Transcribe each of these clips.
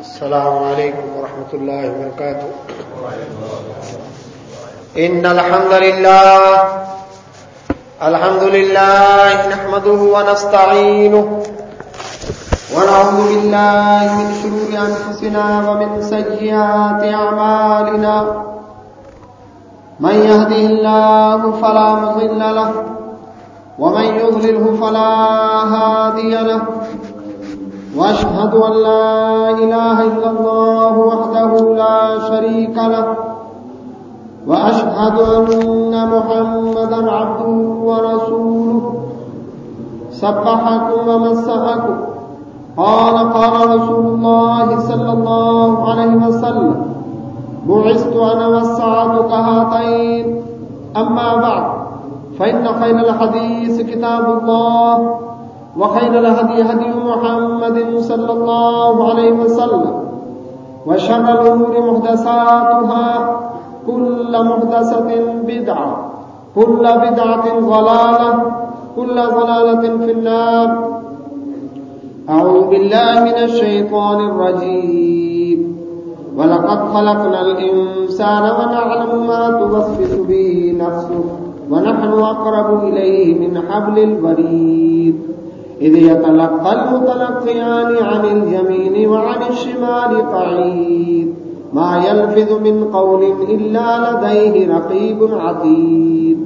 السلام عليكم ورحمة الله وبركاته. إن الحمد لله الحمد لله نحمده ونستعينه ونعوذ بالله من شرور أنفسنا ومن سيئات أعمالنا. من يهده الله فلا مضل له، ومن يضلله فلا هادي له. وأشهد أن لا إله إلا الله وحده لا شريك له. وأشهد أن محمدا عبده ورسوله. سبحكم ومسحكم قال قال رسول الله صلى الله عليه وسلم بعثت أنا والسعد كهاتين. أما بعد، فإن خير الحديث كتاب الله. وخير الهدي هدي محمد صلى الله عليه وسلم وشر الأمور محدثاتها، كل محدثة بدعة، كل بدعة ضلالة، كل ضلالة في النار. أعوذ بالله من الشيطان الرجيم. ولقد خلقنا الإنسان ونعلم ما توسوس به نفسه ونحن أقرب إليه من حبل الوريد. إذ يتلقى المتلقيان عن اليمين وعن الشمال قعيد. ما يلفظ من قول إلا لديه رقيب عتيد.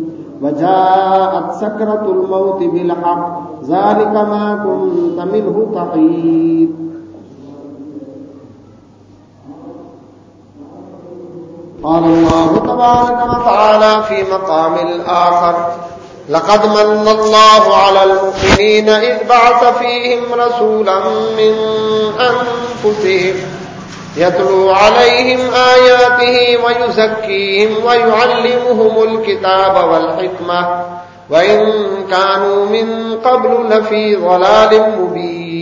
وجاءت سكرة الموت بالحق، ذلك ما كنت منه تحيد قال الله تبارك وتعالى في مقام الآخر لقد من الله على المؤمنين إذ بعث فيهم رسولا من أنفسهم يتلو عليهم آياته ويزكيهم ويعلمهم الكتاب والحكمة وإن كانوا من قبل لفي ضلال مبين.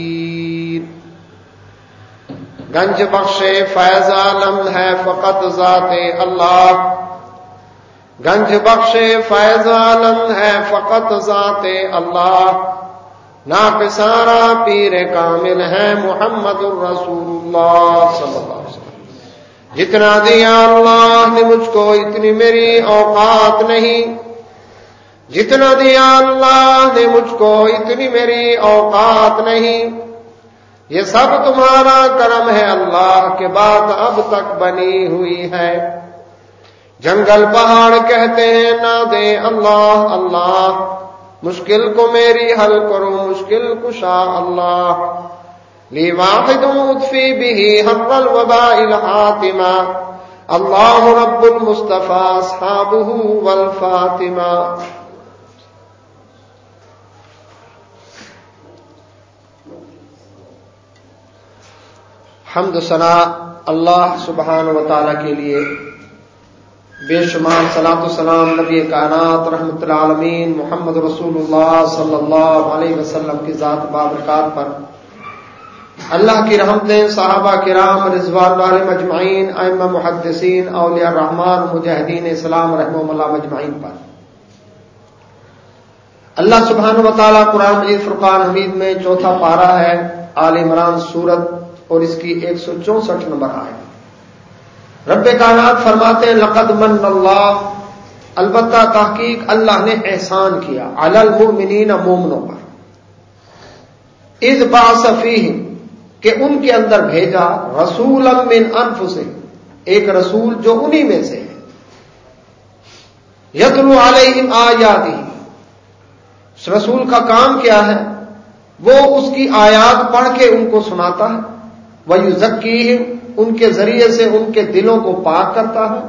گنج بخش فیض عالم ہے فقط ذات اللہ گنج بخش فیض عالم ہے فقط ذات اللہ۔ نا پسارا پیر کامل ہے محمد الرسول اللہ صلی اللہ علیہ وسلم۔ جتنا دیا اللہ نے مجھ کو اتنی میری اوقات نہیں۔ جتنا دیا اللہ نے مجھ کو اتنی میری اوقات نہیں۔ یہ سب تمہارا کرم ہے اللہ کے بعد اب تک بنی ہوئی ہے۔ جنگل پہاڑ کہتے ہیں، نہ دے اللہ اللہ۔ مشکل کو میری حل کرو، مشکل کشا اللہ۔ لی واحد مدفی بھی حر الوبا الحاطمہ اللہ رب المصطفیٰ صحابہ والفاطمہ۔ حمد ثنا اللہ سبحان و تعالی کے لیے بے شمار صلاح السلام نبی کائنات، رحمت العالمین محمد رسول اللہ صلی اللہ علیہ وسلم کی ذات بابرکات پر۔ اللہ کی رحمتیں صحابہ کرام، رضوان والے مجمعین ام محدثین، اولیاء الرحمان مجاہدین اسلام رحم اللہ مجمعین پر۔ اللہ سبحان و تعالیٰ قرآن مجید فرقان حمید میں چوتھا پارا ہے عال عمران سورت اور اس کی ایک سو چونسٹھ نمبر آئے رب کائنات فرماتے ہیں، لقد من اللہ۔ البتہ تحقیق اللہ نے احسان کیا۔ المؤمنین مومنوں پر۔ از باصفی کہ ان کے اندر بھیجا رسول من انف سے ایک رسول جو انہی میں سے ہے۔ یتلو علیہم آیاتی اس رسول کا کام کیا ہے؟ وہ اس کی آیات پڑھ کے ان کو سناتا ہے۔ وہ یو ان کے ذریعے سے ان کے دلوں کو پاک کرتا ہے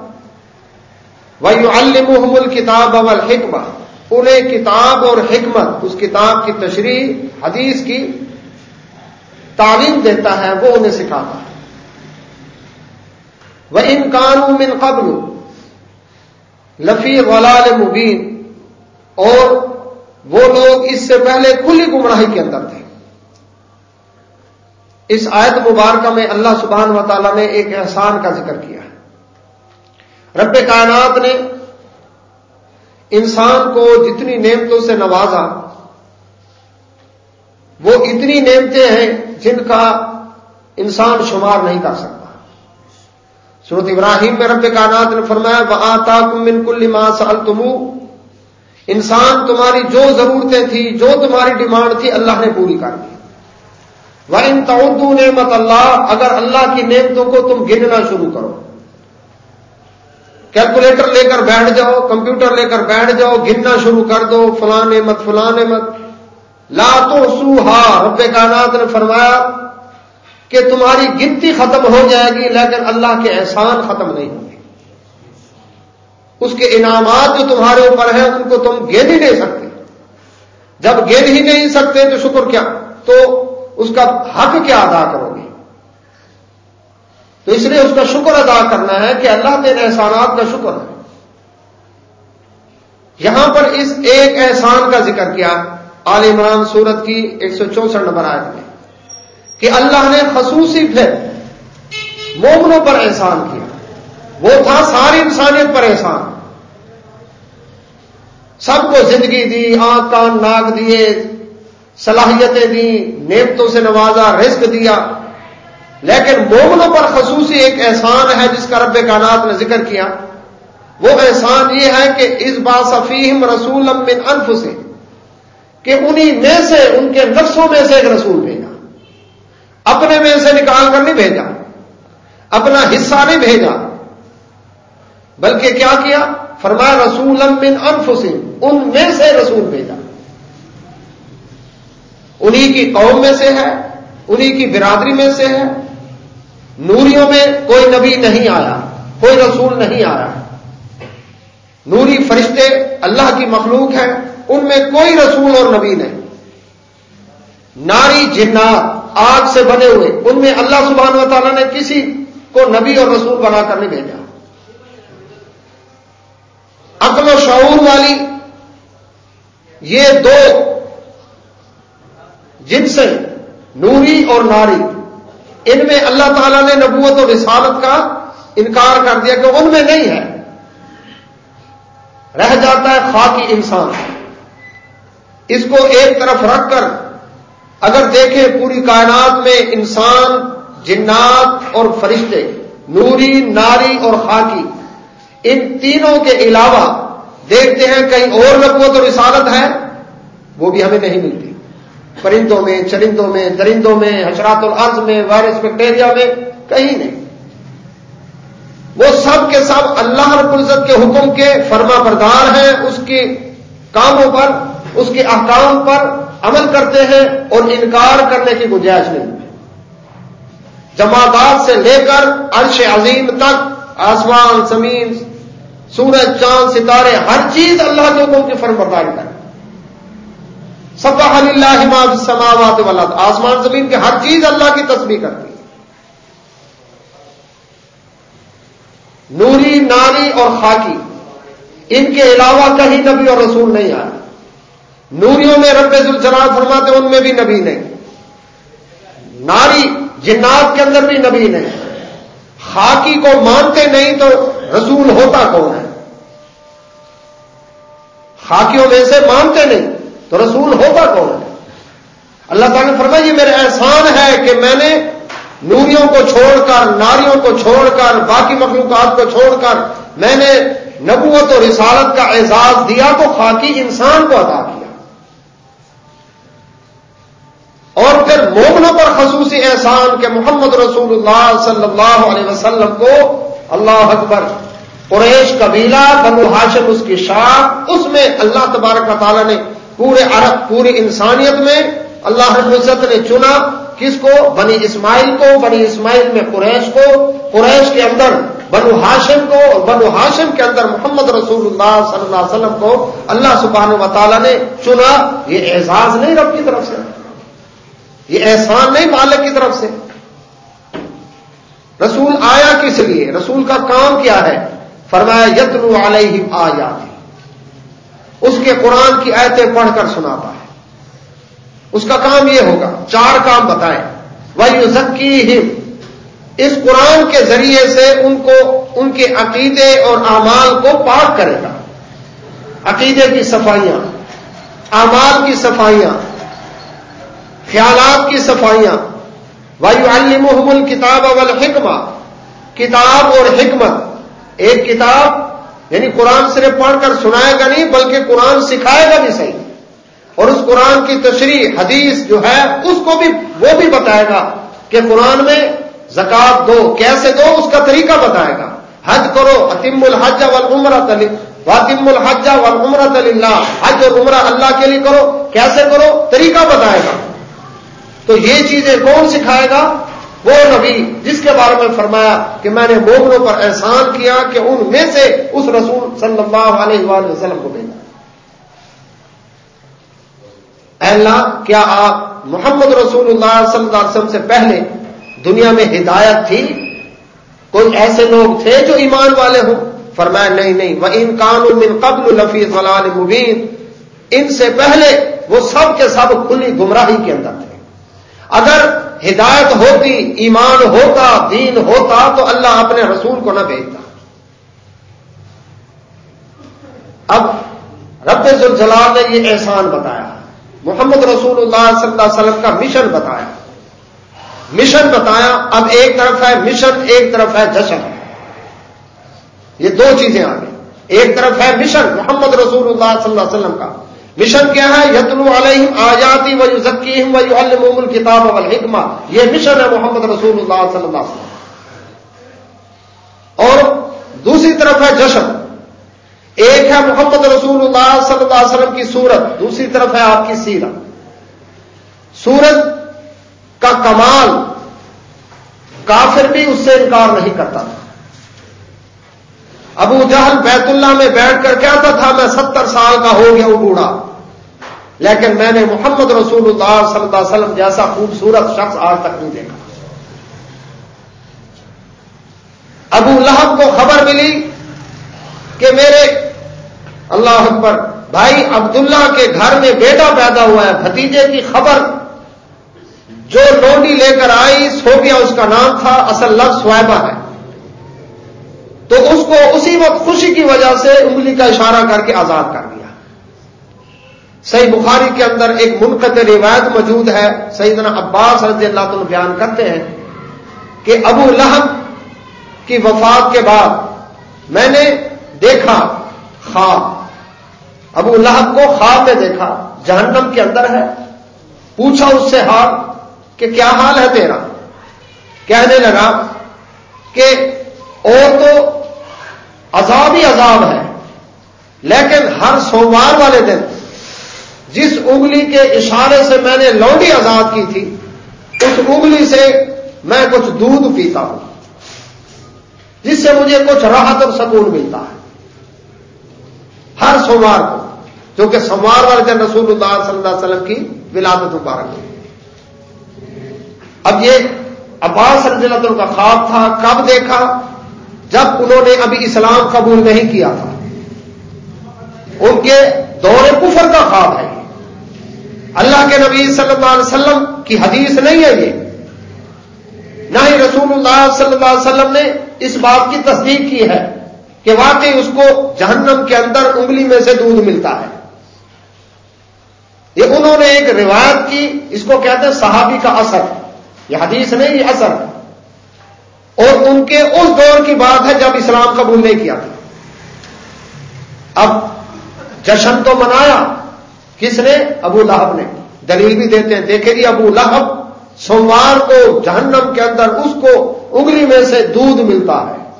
وہ یو المحمل کتاب اول حکمہ انہیں کتاب اور حکمت، اس کتاب کی تشریح، حدیث کی تعلیم دیتا ہے، وہ انہیں سکھاتا ہے۔ وہ ان قانون من قبل لفی غلال مبین اور وہ لوگ اس سے پہلے کھلی گمراہی کے اندر تھے۔ اس آیت مبارکہ میں اللہ سبحان و تعالیٰ نے ایک احسان کا ذکر کیا ہے۔ رب کائنات نے انسان کو جتنی نعمتوں سے نوازا، وہ اتنی نعمتیں ہیں جن کا انسان شمار نہیں کر سکتا۔ صورت ابراہیم میں رب کائنات نے فرمایا وہ آتا من کل ماں سال انسان تمہاری جو ضرورتیں تھیں، جو تمہاری ڈیمانڈ تھی، اللہ نے پوری کر دی۔ ان تعدو نعمت اللہ اگر اللہ کی نعمتوں کو تم گننا شروع کرو۔ کیلکولیٹر لے کر بیٹھ جاؤ، کمپیوٹر لے کر بیٹھ جاؤ، گننا شروع کر دو، فلاں نعمت فلاں نعمت۔ لا تو سوہا رب کائنات نے فرمایا کہ تمہاری گنتی ختم ہو جائے گی، لیکن اللہ کے احسان ختم نہیں ہوں گے۔ اس کے انعامات جو تمہارے اوپر ہیں، ان کو تم گن ہی نہیں سکتے۔ جب گن ہی نہیں سکتے تو شکر کیا؟ تو اس کا حق کیا ادا کرو گے؟ تو اس لیے اس کا شکر ادا کرنا ہے کہ اللہ کے احسانات کا شکر ہے۔ یہاں پر اس ایک احسان کا ذکر کیا عال عمران سورت کی ایک سو چونسٹھ نمبر آیت میں کہ اللہ نے خصوصی پھر مومنوں پر احسان کیا۔ وہ تھا ساری انسانیت پر احسان۔ سب کو زندگی دی، آنکھ کان ناک دیے صلاحیتیں دی نیمتوں سے نوازا، رزق دیا۔ لیکن مومنوں پر خصوصی ایک احسان ہے جس کا رب کائنات نے ذکر کیا۔ وہ احسان یہ ہے کہ اس باسفیم رسول من انف سے کہ انہی میں سے، ان کے نفسوں میں سے ایک رسول بھیجا۔ اپنے میں سے نکال کر نہیں بھیجا۔ اپنا حصہ نہیں بھیجا۔ بلکہ کیا کیا؟ فرمایا رسول من انفسم ان میں سے رسول بھیجا۔ انہی کی قوم میں سے ہے، انہی کی برادری میں سے ہے۔ نوریوں میں کوئی نبی نہیں آیا، کوئی رسول نہیں آیا۔ نوری فرشتے اللہ کی مخلوق ہے ان میں کوئی رسول اور نبی نہیں۔ ناری جنات آگ سے بنے ہوئے، ان میں اللہ سبحانہ و تعالیٰ نے کسی کو نبی اور رسول بنا کر نہیں بھیجا۔ عقل و شعور والی یہ دو جن سے نوری اور ناری۔ ان میں اللہ تعالیٰ نے نبوت اور رسالت کا انکار کر دیا کہ ان میں نہیں ہے۔ رہ جاتا ہے خاکی انسان۔ اس کو ایک طرف رکھ کر اگر دیکھیں پوری کائنات میں انسان، جنات اور فرشتے، نوری، ناری اور خاکی، ان تینوں کے علاوہ دیکھتے ہیں کہیں اور نبوت اور رسالت ہے، وہ بھی ہمیں نہیں ملتی۔ پرندوں میں، چرندوں میں، درندوں میں، حشرات الارض میں، وائرس بیکٹیریا میں، کہیں نہیں۔ وہ سب کے سب اللہ رب العزت کے حکم کے فرما بردار ہیں، اس کے کاموں پر، اس کے احکام پر عمل کرتے ہیں اور انکار کرنے کی گنجائش نہیں۔ جماعت سے لے کر عرش عظیم تک، آسمان، زمین، سورج، چاند، ستارے، ہر چیز اللہ کے حکم کی فرم برداری کرے سب اللہ سماوات والا آسمان زمین کی ہر چیز اللہ کی تصویر کرتی ہے۔ نوری، ناری اور خاکی، ان کے علاوہ کہیں نبی اور رسول نہیں آیا نوریوں میں رب الجلال فرماتے ان میں بھی نبی نہیں۔ ناری، جنات کے اندر بھی نبی نہیں۔ خاکی کو مانتے نہیں تو رسول ہوتا کون ہے؟ خاکیوں میں سے مانتے نہیں۔ تو رسول ہوتا کون؟ ہے اللہ تعالیٰ نے فرمایا، یہ میرا احسان ہے کہ میں نے نوریوں کو چھوڑ کر، ناریوں کو چھوڑ کر، باقی مخلوقات کو چھوڑ کر میں نے نبوت اور رسالت کا اعزاز دیا تو خاکی انسان کو ادا کیا۔ اور پھر مومنوں پر خصوصی احسان کہ محمد رسول اللہ صلی اللہ علیہ وسلم کو اللہ اکبر، قریش قبیلہ بنو ہاشم اس کی شاخ، اس میں اللہ تبارک و تعالیٰ نے پورے عرب، پوری انسانیت میں اللہ رب العزت نے چنا کس کو؟ بنی اسماعیل کو، بنی اسماعیل میں قریش کو، قریش کے اندر بنو ہاشم کو اور بنو ہاشم کے اندر محمد رسول اللہ صلی اللہ علیہ وسلم کو اللہ سبحانہ و تعالیٰ نے چنا۔ یہ اعزاز نہیں رب کی طرف سے۔ یہ احسان نہیں مالک کی طرف سے۔ رسول آیا کس لیے؟ رسول کا کام کیا ہے؟ فرمایا یتنو علیہ آیا اس کے قرآن کی آیتیں پڑھ کر سناتا ہے اس کا کام یہ ہوگا، چار کام بتائیں۔ وہ ذکی اس قرآن کے ذریعے سے ان کو، ان کے عقیدے اور اعمال کو پاک کرے گا۔ عقیدے کی صفائیاں، اعمال کی صفائیاں، خیالات کی صفائیاں۔ وایو المحمل کتاب اول حکمہ کتاب اور حکمت۔ ایک کتاب یعنی قرآن صرف پڑھ کر سنائے گا نہیں، بلکہ قرآن سکھائے گا بھی صحیح۔ اور اس قرآن کی تشریح، حدیث جو ہے، اس کو بھی، وہ بھی بتائے گا کہ قرآن میں زکات دو۔ کیسے دو؟ اس کا طریقہ بتائے گا۔ حج کرو اتم الحج والعمرہ تلی واطم الحج والعمرہ اللہ حج اور عمرہ اللہ کے لیے کرو۔ کیسے کرو؟ طریقہ بتائے گا۔ تو یہ چیزیں کون سکھائے گا؟ وہ نبی جس کے بارے میں فرمایا کہ میں نے مومنوں پر احسان کیا کہ ان میں سے اس رسول صلی اللہ علیہ وآلہ وسلم کو بھیجا۔ اللہ، کیا آپ محمد رسول اللہ صلی اللہ علیہ وسلم سے پہلے دنیا میں ہدایت تھی؟ کوئی ایسے لوگ تھے جو ایمان والے ہوں؟ فرمایا، نہیں نہیں۔ وہ ان قانون قبل لفی فلال مبین ان سے پہلے وہ سب کے سب کھلی گمراہی کے اندر تھے۔ اگر ہدایت ہوتی، ایمان ہوتا، دین ہوتا، تو اللہ اپنے رسول کو نہ بھیجتا۔ اب رب الجلال نے یہ احسان بتایا۔ محمد رسول اللہ صلی اللہ علیہ وسلم کا مشن بتایا۔ مشن بتایا، اب ایک طرف ہے مشن، ایک طرف ہے جشن۔ یہ دو چیزیں آ گئی ایک طرف ہے مشن، محمد رسول اللہ صلی اللہ علیہ وسلم کا۔ مشن کیا ہے؟ یتلو علیہم آیاتی و ذکیم و الموم الکتاب والحکمہ۔ یہ مشن ہے محمد رسول اللہ صلی اللہ علیہ وسلم۔ اور دوسری طرف ہے جشن۔ ایک ہے محمد رسول اللہ صلی اللہ علیہ وسلم کی صورت، دوسری طرف ہے آپ کی سیرت۔ سورت کا کمال کافر بھی اس سے انکار نہیں کرتا۔ تھا ابو جہل بیت اللہ میں بیٹھ کر کہتا تھا، میں ستر سال کا ہو گیا ہوں بوڑھا لیکن میں نے محمد رسول اللہ صلی اللہ علیہ وسلم جیسا خوبصورت شخص آج تک نہیں دیکھا۔ ابو لہب کو خبر ملی کہ میرے اللہ اکبر بھائی عبداللہ کے گھر میں بیٹا پیدا ہوا ہے۔ بھتیجے کی خبر جو لونڈی لے کر آئی سوبیا اس کا نام تھا، اصل لفظ سوائبہ ہے۔ تو اس کو اسی وقت خوشی کی وجہ سے انگلی کا اشارہ کر کے آزاد کر دیا۔ صحیح بخاری کے اندر ایک منقطع روایت موجود ہے، سیدنا عباس رضی اللہ تعالی بیان کرتے ہیں کہ ابو لہب کی وفات کے بعد میں نے دیکھا خواب ابو لہب کو خواب میں دیکھا، جہنم کے اندر ہے۔ پوچھا اس سے حال کہ کیا حال ہے تیرا؟ کہنے لگا کہ اور تو عذاب ہے۔ لیکن ہر سوموار والے دن جس انگلی کے اشارے سے میں نے لونڈی آزاد کی تھی، اس انگلی سے میں کچھ دودھ پیتا ہوں۔ جس سے مجھے کچھ راحت اور سکون ملتا ہے۔ ہر سوموار کو، جو کہ سوموار والے دن رسول اللہ صلی اللہ علیہ وسلم کی ولادت مبارک اب یہ عباس رضی اللہ عنہ کا خواب تھا، کب دیکھا؟ جب انہوں نے ابھی اسلام قبول نہیں کیا تھا، ان کے دور کفر کا خواب ہے۔ اللہ کے نبی صلی اللہ علیہ وسلم کی حدیث نہیں ہے یہ۔ نہ ہی رسول اللہ صلی اللہ علیہ وسلم نے اس بات کی تصدیق کی ہے کہ واقعی اس کو جہنم کے اندر انگلی میں سے دودھ ملتا ہے۔ یہ انہوں نے ایک روایت کی، اس کو کہتے ہیں صحابی کا اثر۔ یہ حدیث نہیں، یہ اثر۔ اور ان کے اس دور کی بات ہے جب اسلام قبول نہیں کیا۔ تھا اب جشن تو منایا۔ کس نے؟ ابو لہب نے۔ دلیل بھی دیتے ہیں۔ دیکھے جی ابو لہب سوموار کو جہنم کے اندر اس کو انگلی میں سے دودھ ملتا ہے۔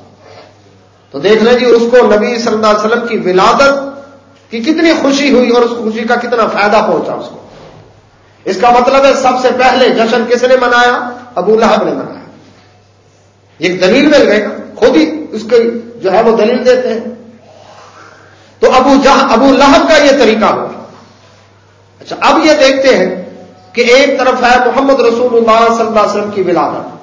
تو دیکھ لیں جی اس کو نبی صلی اللہ علیہ وسلم کی ولادت کی کتنی خوشی ہوئی اور اس خوشی کا کتنا فائدہ پہنچا اس کو۔ اس کا مطلب ہے، سب سے پہلے جشن کس نے منایا؟ ابو لہب نے منایا۔ یہ دلیل مل گئی خود ہی اس کی جو ہے وہ دلیل دیتے ہیں۔ تو ابو جہ، ابو لہب کا یہ طریقہ ہوا اچھا اب یہ دیکھتے ہیں کہ ایک طرف ہے محمد رسول اللہ صلی اللہ علیہ وسلم کی ولادت۔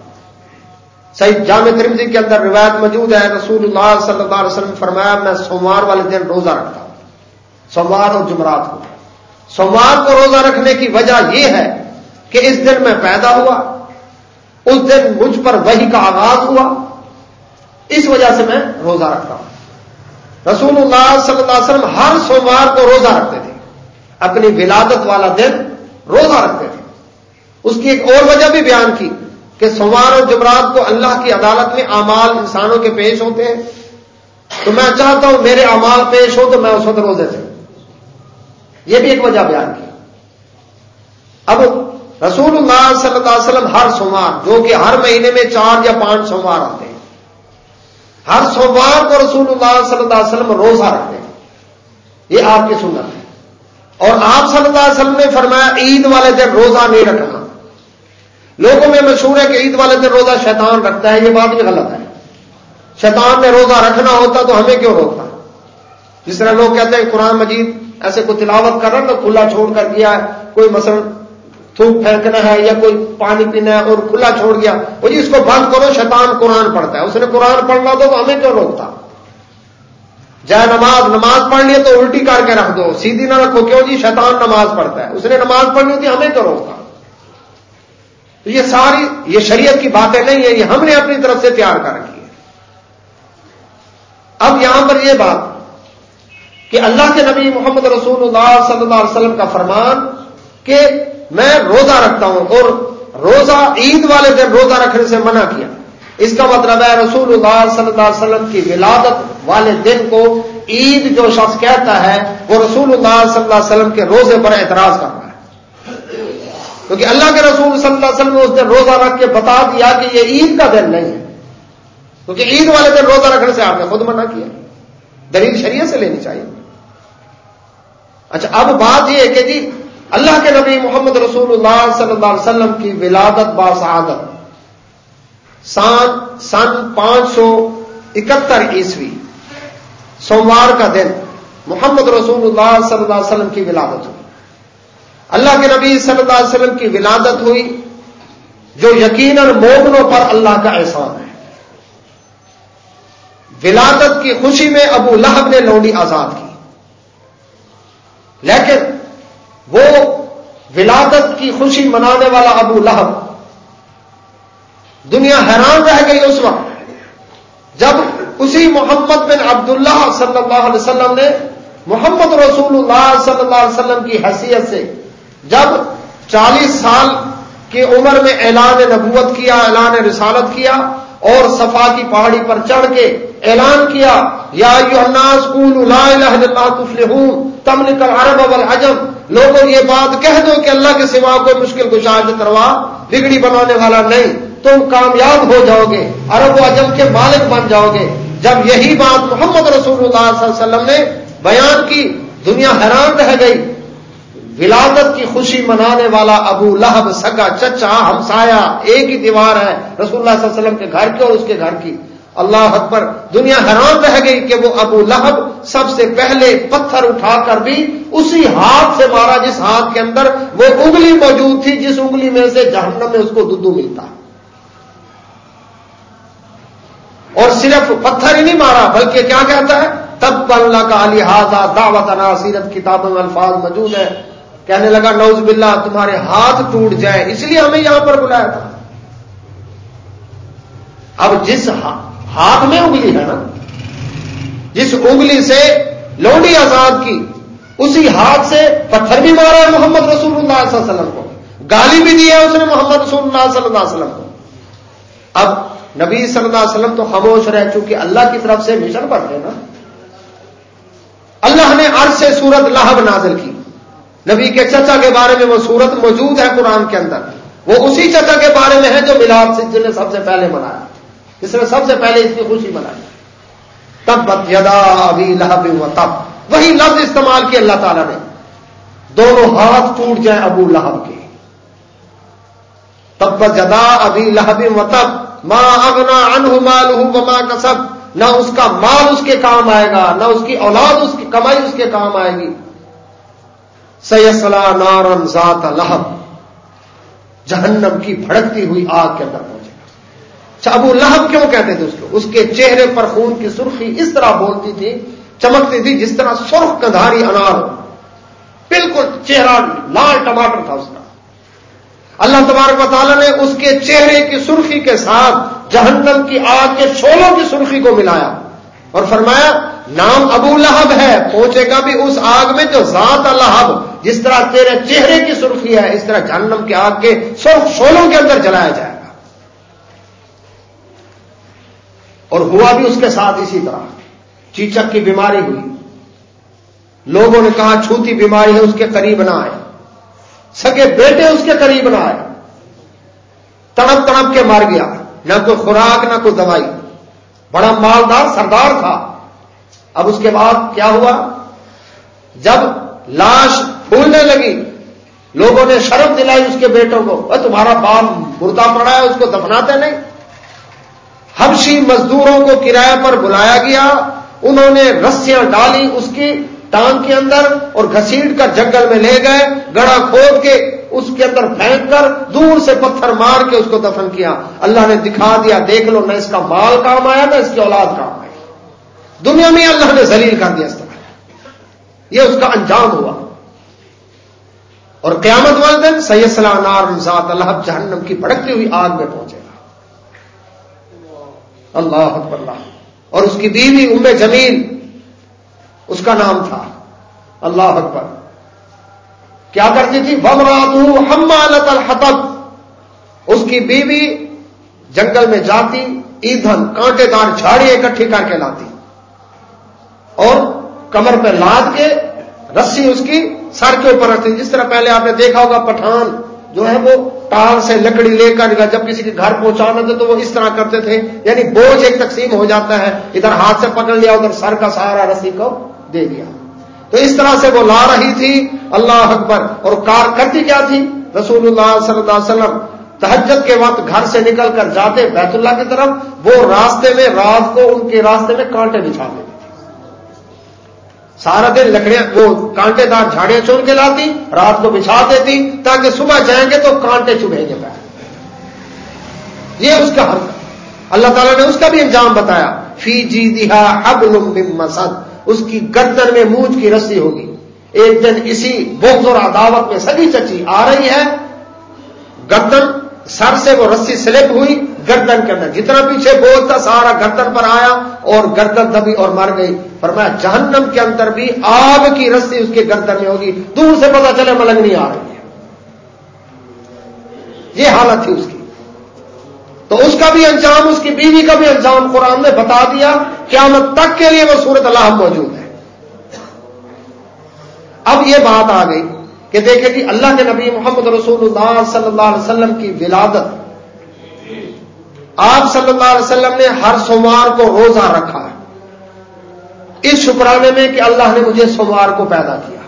صحیح جامع ترمزی کے اندر روایت موجود ہے رسول اللہ صلی اللہ علیہ وسلم فرمایا، میں سوموار والے دن روزہ رکھتا ہوں۔ سوموار اور جمعرات کو۔ سوموار کو روزہ رکھنے کی وجہ یہ ہے کہ اس دن میں پیدا ہوا اس دن مجھ پر وہی کا آغاز ہوا۔ اس وجہ سے میں روزہ رکھتا ہوں۔ رسول اللہ صلی اللہ علیہ وسلم ہر سوموار کو روزہ رکھتے تھے۔ اپنی ولادت والا دن روزہ رکھتے تھے۔ اس کی ایک اور وجہ بھی بیان کی کہ سوار اور جمرات کو اللہ کی عدالت میں اعمال انسانوں کے پیش ہوتے ہیں۔ تو میں چاہتا ہوں میرے اعمال پیش ہو تو میں اس وقت روزے سے۔ یہ بھی ایک وجہ بیان کی۔ اب رسول اللہ صلی اللہ علیہ وسلم ہر سوموار، جو کہ ہر مہینے میں چار یا پانچ سوموار آتے ہیں۔ ہر سوموار کو رسول اللہ صلی اللہ علیہ وسلم روزہ رکھتے ہیں۔ یہ آپ کی سنت ہے۔ اور آپ صلی اللہ علیہ وسلم نے فرمایا، عید والے دن روزہ نہیں رکھنا۔ لوگوں میں مشہور ہے کہ عید والے دن روزہ شیطان رکھتا ہے، یہ بات بھی غلط ہے۔ شیطان نے روزہ رکھنا ہوتا تو ہمیں کیوں روکتا؟ جس طرح لوگ کہتے ہیں، قرآن مجید ایسے کوئی تلاوت کر رہا تو کھلا چھوڑ کر دیا ہے۔ کوئی مثلا تھوک پھینکنا ہے یا کوئی پانی پینا ہے اور کھلا چھوڑ گیا، وہ جی اس کو بند کرو، شیطان قرآن پڑھتا ہے۔ اس نے قرآن پڑھنا تو ہمیں کیوں روکتا؟ جائے نماز نماز پڑھ لیے تو الٹی کر کے رکھ دو، سیدھی نہ رکھو، کیوں جی شیطان نماز پڑھتا ہے؟ اس نے نماز پڑھنی ہوتی، ہمیں کیوں روکتا؟ تو یہ ساری، یہ شریعت کی باتیں نہیں ہیں، یہ ہم نے اپنی طرف سے تیار کر رکھی ہے اب یہاں پر یہ بات کہ اللہ کے نبی محمد رسول اللہ صلی اللہ علیہ وسلم کا فرمان کہ میں روزہ رکھتا ہوں اور روزہ عید والے دن روزہ رکھنے سے منع کیا۔ اس کا مطلب ہے رسول اللہ صلی اللہ علیہ وسلم کی ولادت والے دن کو عید جو شخص کہتا ہے، وہ رسول اللہ صلی اللہ علیہ وسلم کے روزے پر اعتراض کر رہا ہے۔ کیونکہ اللہ کے رسول صلی اللہ علیہ وسلم نے اس دن روزہ رکھ کے بتا دیا کہ یہ عید کا دن نہیں ہے۔ کیونکہ عید والے دن روزہ رکھنے سے آپ نے خود منع کیا۔ دلیل شریعت سے لینی چاہیے۔ اچھا اب بات یہ ہے کہ جی اللہ کے نبی محمد رسول اللہ صلی اللہ علیہ وسلم کی ولادت باسعادت سان سن پانچ سو اکہتر عیسوی۔ سوموار کا دن محمد رسول اللہ صلی اللہ علیہ وسلم کی ولادت ہوئی۔ اللہ کے نبی صلی اللہ علیہ وسلم کی ولادت ہوئی، جو یقیناً مومنوں پر اللہ کا احسان ہے۔ ولادت کی خوشی میں ابو لہب نے لوڈی آزاد کی۔ لیکن وہ ولادت کی خوشی منانے والا ابو لہب۔ دنیا حیران رہ گئی اس وقت۔ جب اسی محمد بن عبداللہ صلی اللہ علیہ وسلم نے محمد رسول اللہ صلی اللہ علیہ وسلم کی حیثیت سے جب چالیس سال کی عمر میں اعلان نبوت کیا، اعلان رسالت کیا اور صفا کی پہاڑی پر چڑھ کے اعلان کیا، یا تم نکل عرب والعجم۔ لوگوں یہ بات کہہ دو کہ اللہ کے سوا کوئی مشکل کو کروا، بگڑی بنانے والا نہیں۔ تم کامیاب ہو جاؤ گے، عرب و عجم کے مالک بن جاؤ گے۔ جب یہی بات محمد رسول اللہ صلی اللہ علیہ وسلم نے بیان کی، دنیا حیران رہ گئی۔ ولادت کی خوشی منانے والا ابو لہب، سگا، چچا ہمسایا ایک ہی دیوار ہے۔ رسول اللہ صلی اللہ علیہ وسلم کے گھر کی اور اس کے گھر کی۔ اللہ اکبر، دنیا حیران رہ گئی کہ وہ ابو لہب سب سے پہلے پتھر اٹھا کر بھی اسی ہاتھ سے مارا، جس ہاتھ کے اندر وہ انگلی موجود تھی، جس انگلی میں سے جہنم میں اس کو دودھ ملتا۔ اور صرف پتھر ہی نہیں مارا، بلکہ کیا کہتا ہے؟ تب اللہ کا علی حاضہ دعوت سیرت کتاب میں الفاظ موجود ہے کہنے لگا نوز باللہ، تمہارے ہاتھ ٹوٹ جائے اس لیے ہمیں یہاں پر بلایا تھا۔ اب جس ہاتھ ہاتھ میں انگلی ہے نا۔ جس انگلی سے لوڈی آزاد کی، اسی ہاتھ سے پتھر بھی مارا ہے محمد رسول اللہ صلی اللہ علیہ وسلم کو۔ گالی بھی دی ہے اس نے محمد رسول اللہ صلی اللہ علیہ وسلم کو۔ اب نبی صلی اللہ علیہ وسلم تو خاموش رہ چونکہ اللہ کی طرف سے مشن پڑھتے نا۔ اللہ نے عرض سے سورت لاہب نازل کی۔ نبی کے چچا کے بارے میں وہ سورت موجود ہے قرآن کے اندر۔ وہ اسی چچا کے بارے میں ہے جو ملاد سے جن نے سب سے پہلے منایا۔ جس نے سب سے پہلے اس کی خوشی منائی۔ تب بت یدا ابھی لہب و تب۔ وہی لفظ استعمال کیا اللہ تعالیٰ نے۔ دونوں ہاتھ ٹوٹ جائیں ابو لہب کے۔ تب جدا ابھی لہب و تب۔ ماں اگنا انہ مال ہوں ماں کا سب نہ اس کا مال اس کے کام آئے گا، نہ اس کی اولاد اس کی، کمائی اس کے کام آئے گی۔ سیسلا نارن ذات لہب۔ جہنم کی بھڑکتی ہوئی آگ کے اندر۔ اچھا ابو لہب کیوں کہتے تھے اس کو؟ اس کے چہرے پر خون کی سرخی اس طرح بولتی تھی، چمکتی تھی جس طرح سرخ کندھاری انار ہو۔ بالکل چہرہ لال ٹماٹر تھا اس کا۔ اللہ تبارک تعالیٰ نے اس کے چہرے کی سرخی کے ساتھ جہنم کی آگ کے شولوں کی سرخی کو ملایا اور فرمایا، نام ابو لہب ہے پہنچے گا بھی اس آگ میں جو ذات لہب جس طرح تیرے چہرے کی سرخی ہے، اس طرح جہنم کی آگ کے سرخ شولوں کے اندر جلایا جائے گا اور ہوا بھی اس کے ساتھ اسی طرح۔ چیچک کی بیماری ہوئی۔ لوگوں نے کہا چھوتی بیماری ہے، اس کے قریب نہ آئے۔ سگے بیٹے اس کے قریب نہ آئے۔ تڑپ تڑپ کے مار گیا۔ نہ کوئی خوراک، نہ کوئی دوائی۔ بڑا مالدار سردار تھا۔ اب اس کے بعد کیا ہوا؟ جب لاش پھولنے لگی، لوگوں نے شرم دلائی اس کے بیٹوں کو۔ تمہارا باپ مردہ پڑا ہے، اس کو دفناتے نہیں۔ ہمشی مزدوروں کو کرایہ پر بلایا گیا، انہوں نے رسیاں ڈالی اس کی ٹانگ کے اندر اور گھسیٹ کر جنگل میں لے گئے گڑا کھود کے اس کے اندر پھینک کر دور سے پتھر مار کے اس کو دفن کیا۔ اللہ نے دکھا دیا، دیکھ لو، نہ اس کا مال کام آیا، نہ اس کی اولاد کام آئی۔ دنیا میں اللہ نے ذلیل کر دیا اس طرح۔ یہ اس کا انجام ہوا۔ اور قیامت والے دن سید صلاح نار ذات اللہ جہنم کی بھڑکتی ہوئی آگ میں پہنچے۔ اللہ اللہ. اور اس کی بیوی ام جمیل، اس کا نام تھا اللہ اکبر. کیا کرتی تھی؟ بمرات حمالت الحتب اس کی بیوی جنگل میں جاتی، ایندھن کانٹے دار جھاڑی اکٹھی کر کے لاتی. اور کمر پہ لاد کے رسی اس کی سر کے اوپر رکھتی، جس طرح پہلے آپ نے دیکھا ہوگا پٹھان. جو ہے وہ ٹال سے لکڑی لے کر جب کسی کے گھر پہنچانا تھے تو وہ اس طرح کرتے تھے۔ یعنی بوجھ ایک تقسیم ہو جاتا ہے۔ ادھر ہاتھ سے پکڑ لیا، ادھر سر کا سہارا رسی کو دے دیا۔ تو اس طرح سے وہ لا رہی تھی۔ اللہ اکبر۔ اور کار کرتی کیا تھی؟ رسول اللہ صلی اللہ علیہ وسلم تحجت کے وقت گھر سے نکل کر جاتے بیت اللہ کی طرف۔ وہ راستے میں رات کو ان کے راستے میں کانٹے بچھا دیتے سارا دن لکڑیاں، وہ کانٹے دار جھاڑیاں چون کے لاتی، رات کو بچھا دیتی، تاکہ صبح جائیں گے تو کانٹے چبھیں گے پیر یہ اس کا حل اللہ تعالیٰ نے اس کا بھی انجام بتایا۔ فی جی دیا اب مسد۔ اس کی گردن میں مونج کی رسی ہوگی۔ ایک دن اسی بغض اور عداوت میں سبھی چچی آ رہی ہے گردن، سر سے وہ رسی سلپ ہوئی۔ گردن کے اندر۔ جتنا پیچھے بوجھ تھا، سارا گردن پر آیا اور گردن دبی اور مر گئی۔ فرمایا، جہنم کے اندر بھی آگ کی رسی اس کے گردن میں ہوگی۔ دور سے پتا چلے، ملنگ نہیں آ رہی ہے۔ یہ حالت تھی اس کی۔ تو اس کا بھی انجام، اس کی بیوی کا بھی انجام قرآن نے بتا دیا۔ قیامت تک کے لیے وہ صورت اللہ موجود ہے۔ اب یہ بات آ گئی کہ دیکھیں کہ اللہ کے نبی محمد رسول اللہ صلی اللہ علیہ وسلم کی ولادت آپ صلی اللہ علیہ وسلم نے ہر سوموار کو روزہ رکھا ہے۔ اس شکرانے میں کہ اللہ نے مجھے سوموار کو پیدا کیا۔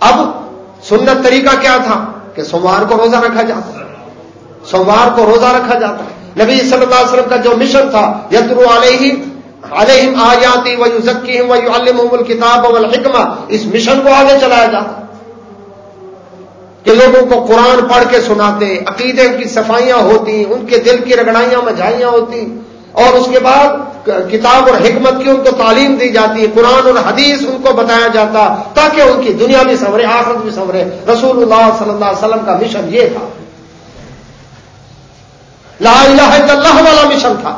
اب سنت طریقہ کیا تھا کہ سوموار کو روزہ رکھا جاتا سوموار کو روزہ رکھا جاتا نبی صلی اللہ علیہ وسلم کا جو مشن تھا یدرو علیہ علیہم آیاتی و ذکی و الکتاب کتاب اس مشن کو آگے چلایا جاتا کہ لوگوں کو قرآن پڑھ کے سناتے، عقیدے کی صفائیاں ہوتی، ان کے دل کی رگڑائیاں، مجھائیاں ہوتی، اور اس کے بعد کتاب اور حکمت کی ان کو تعلیم دی جاتی، قرآن اور حدیث ان کو بتایا جاتا، تاکہ ان کی دنیا بھی سنورے، آخرت بھی سنورے۔ رسول اللہ صلی اللہ علیہ وسلم کا مشن یہ تھا۔ لا الہ الا اللہ والا مشن تھا،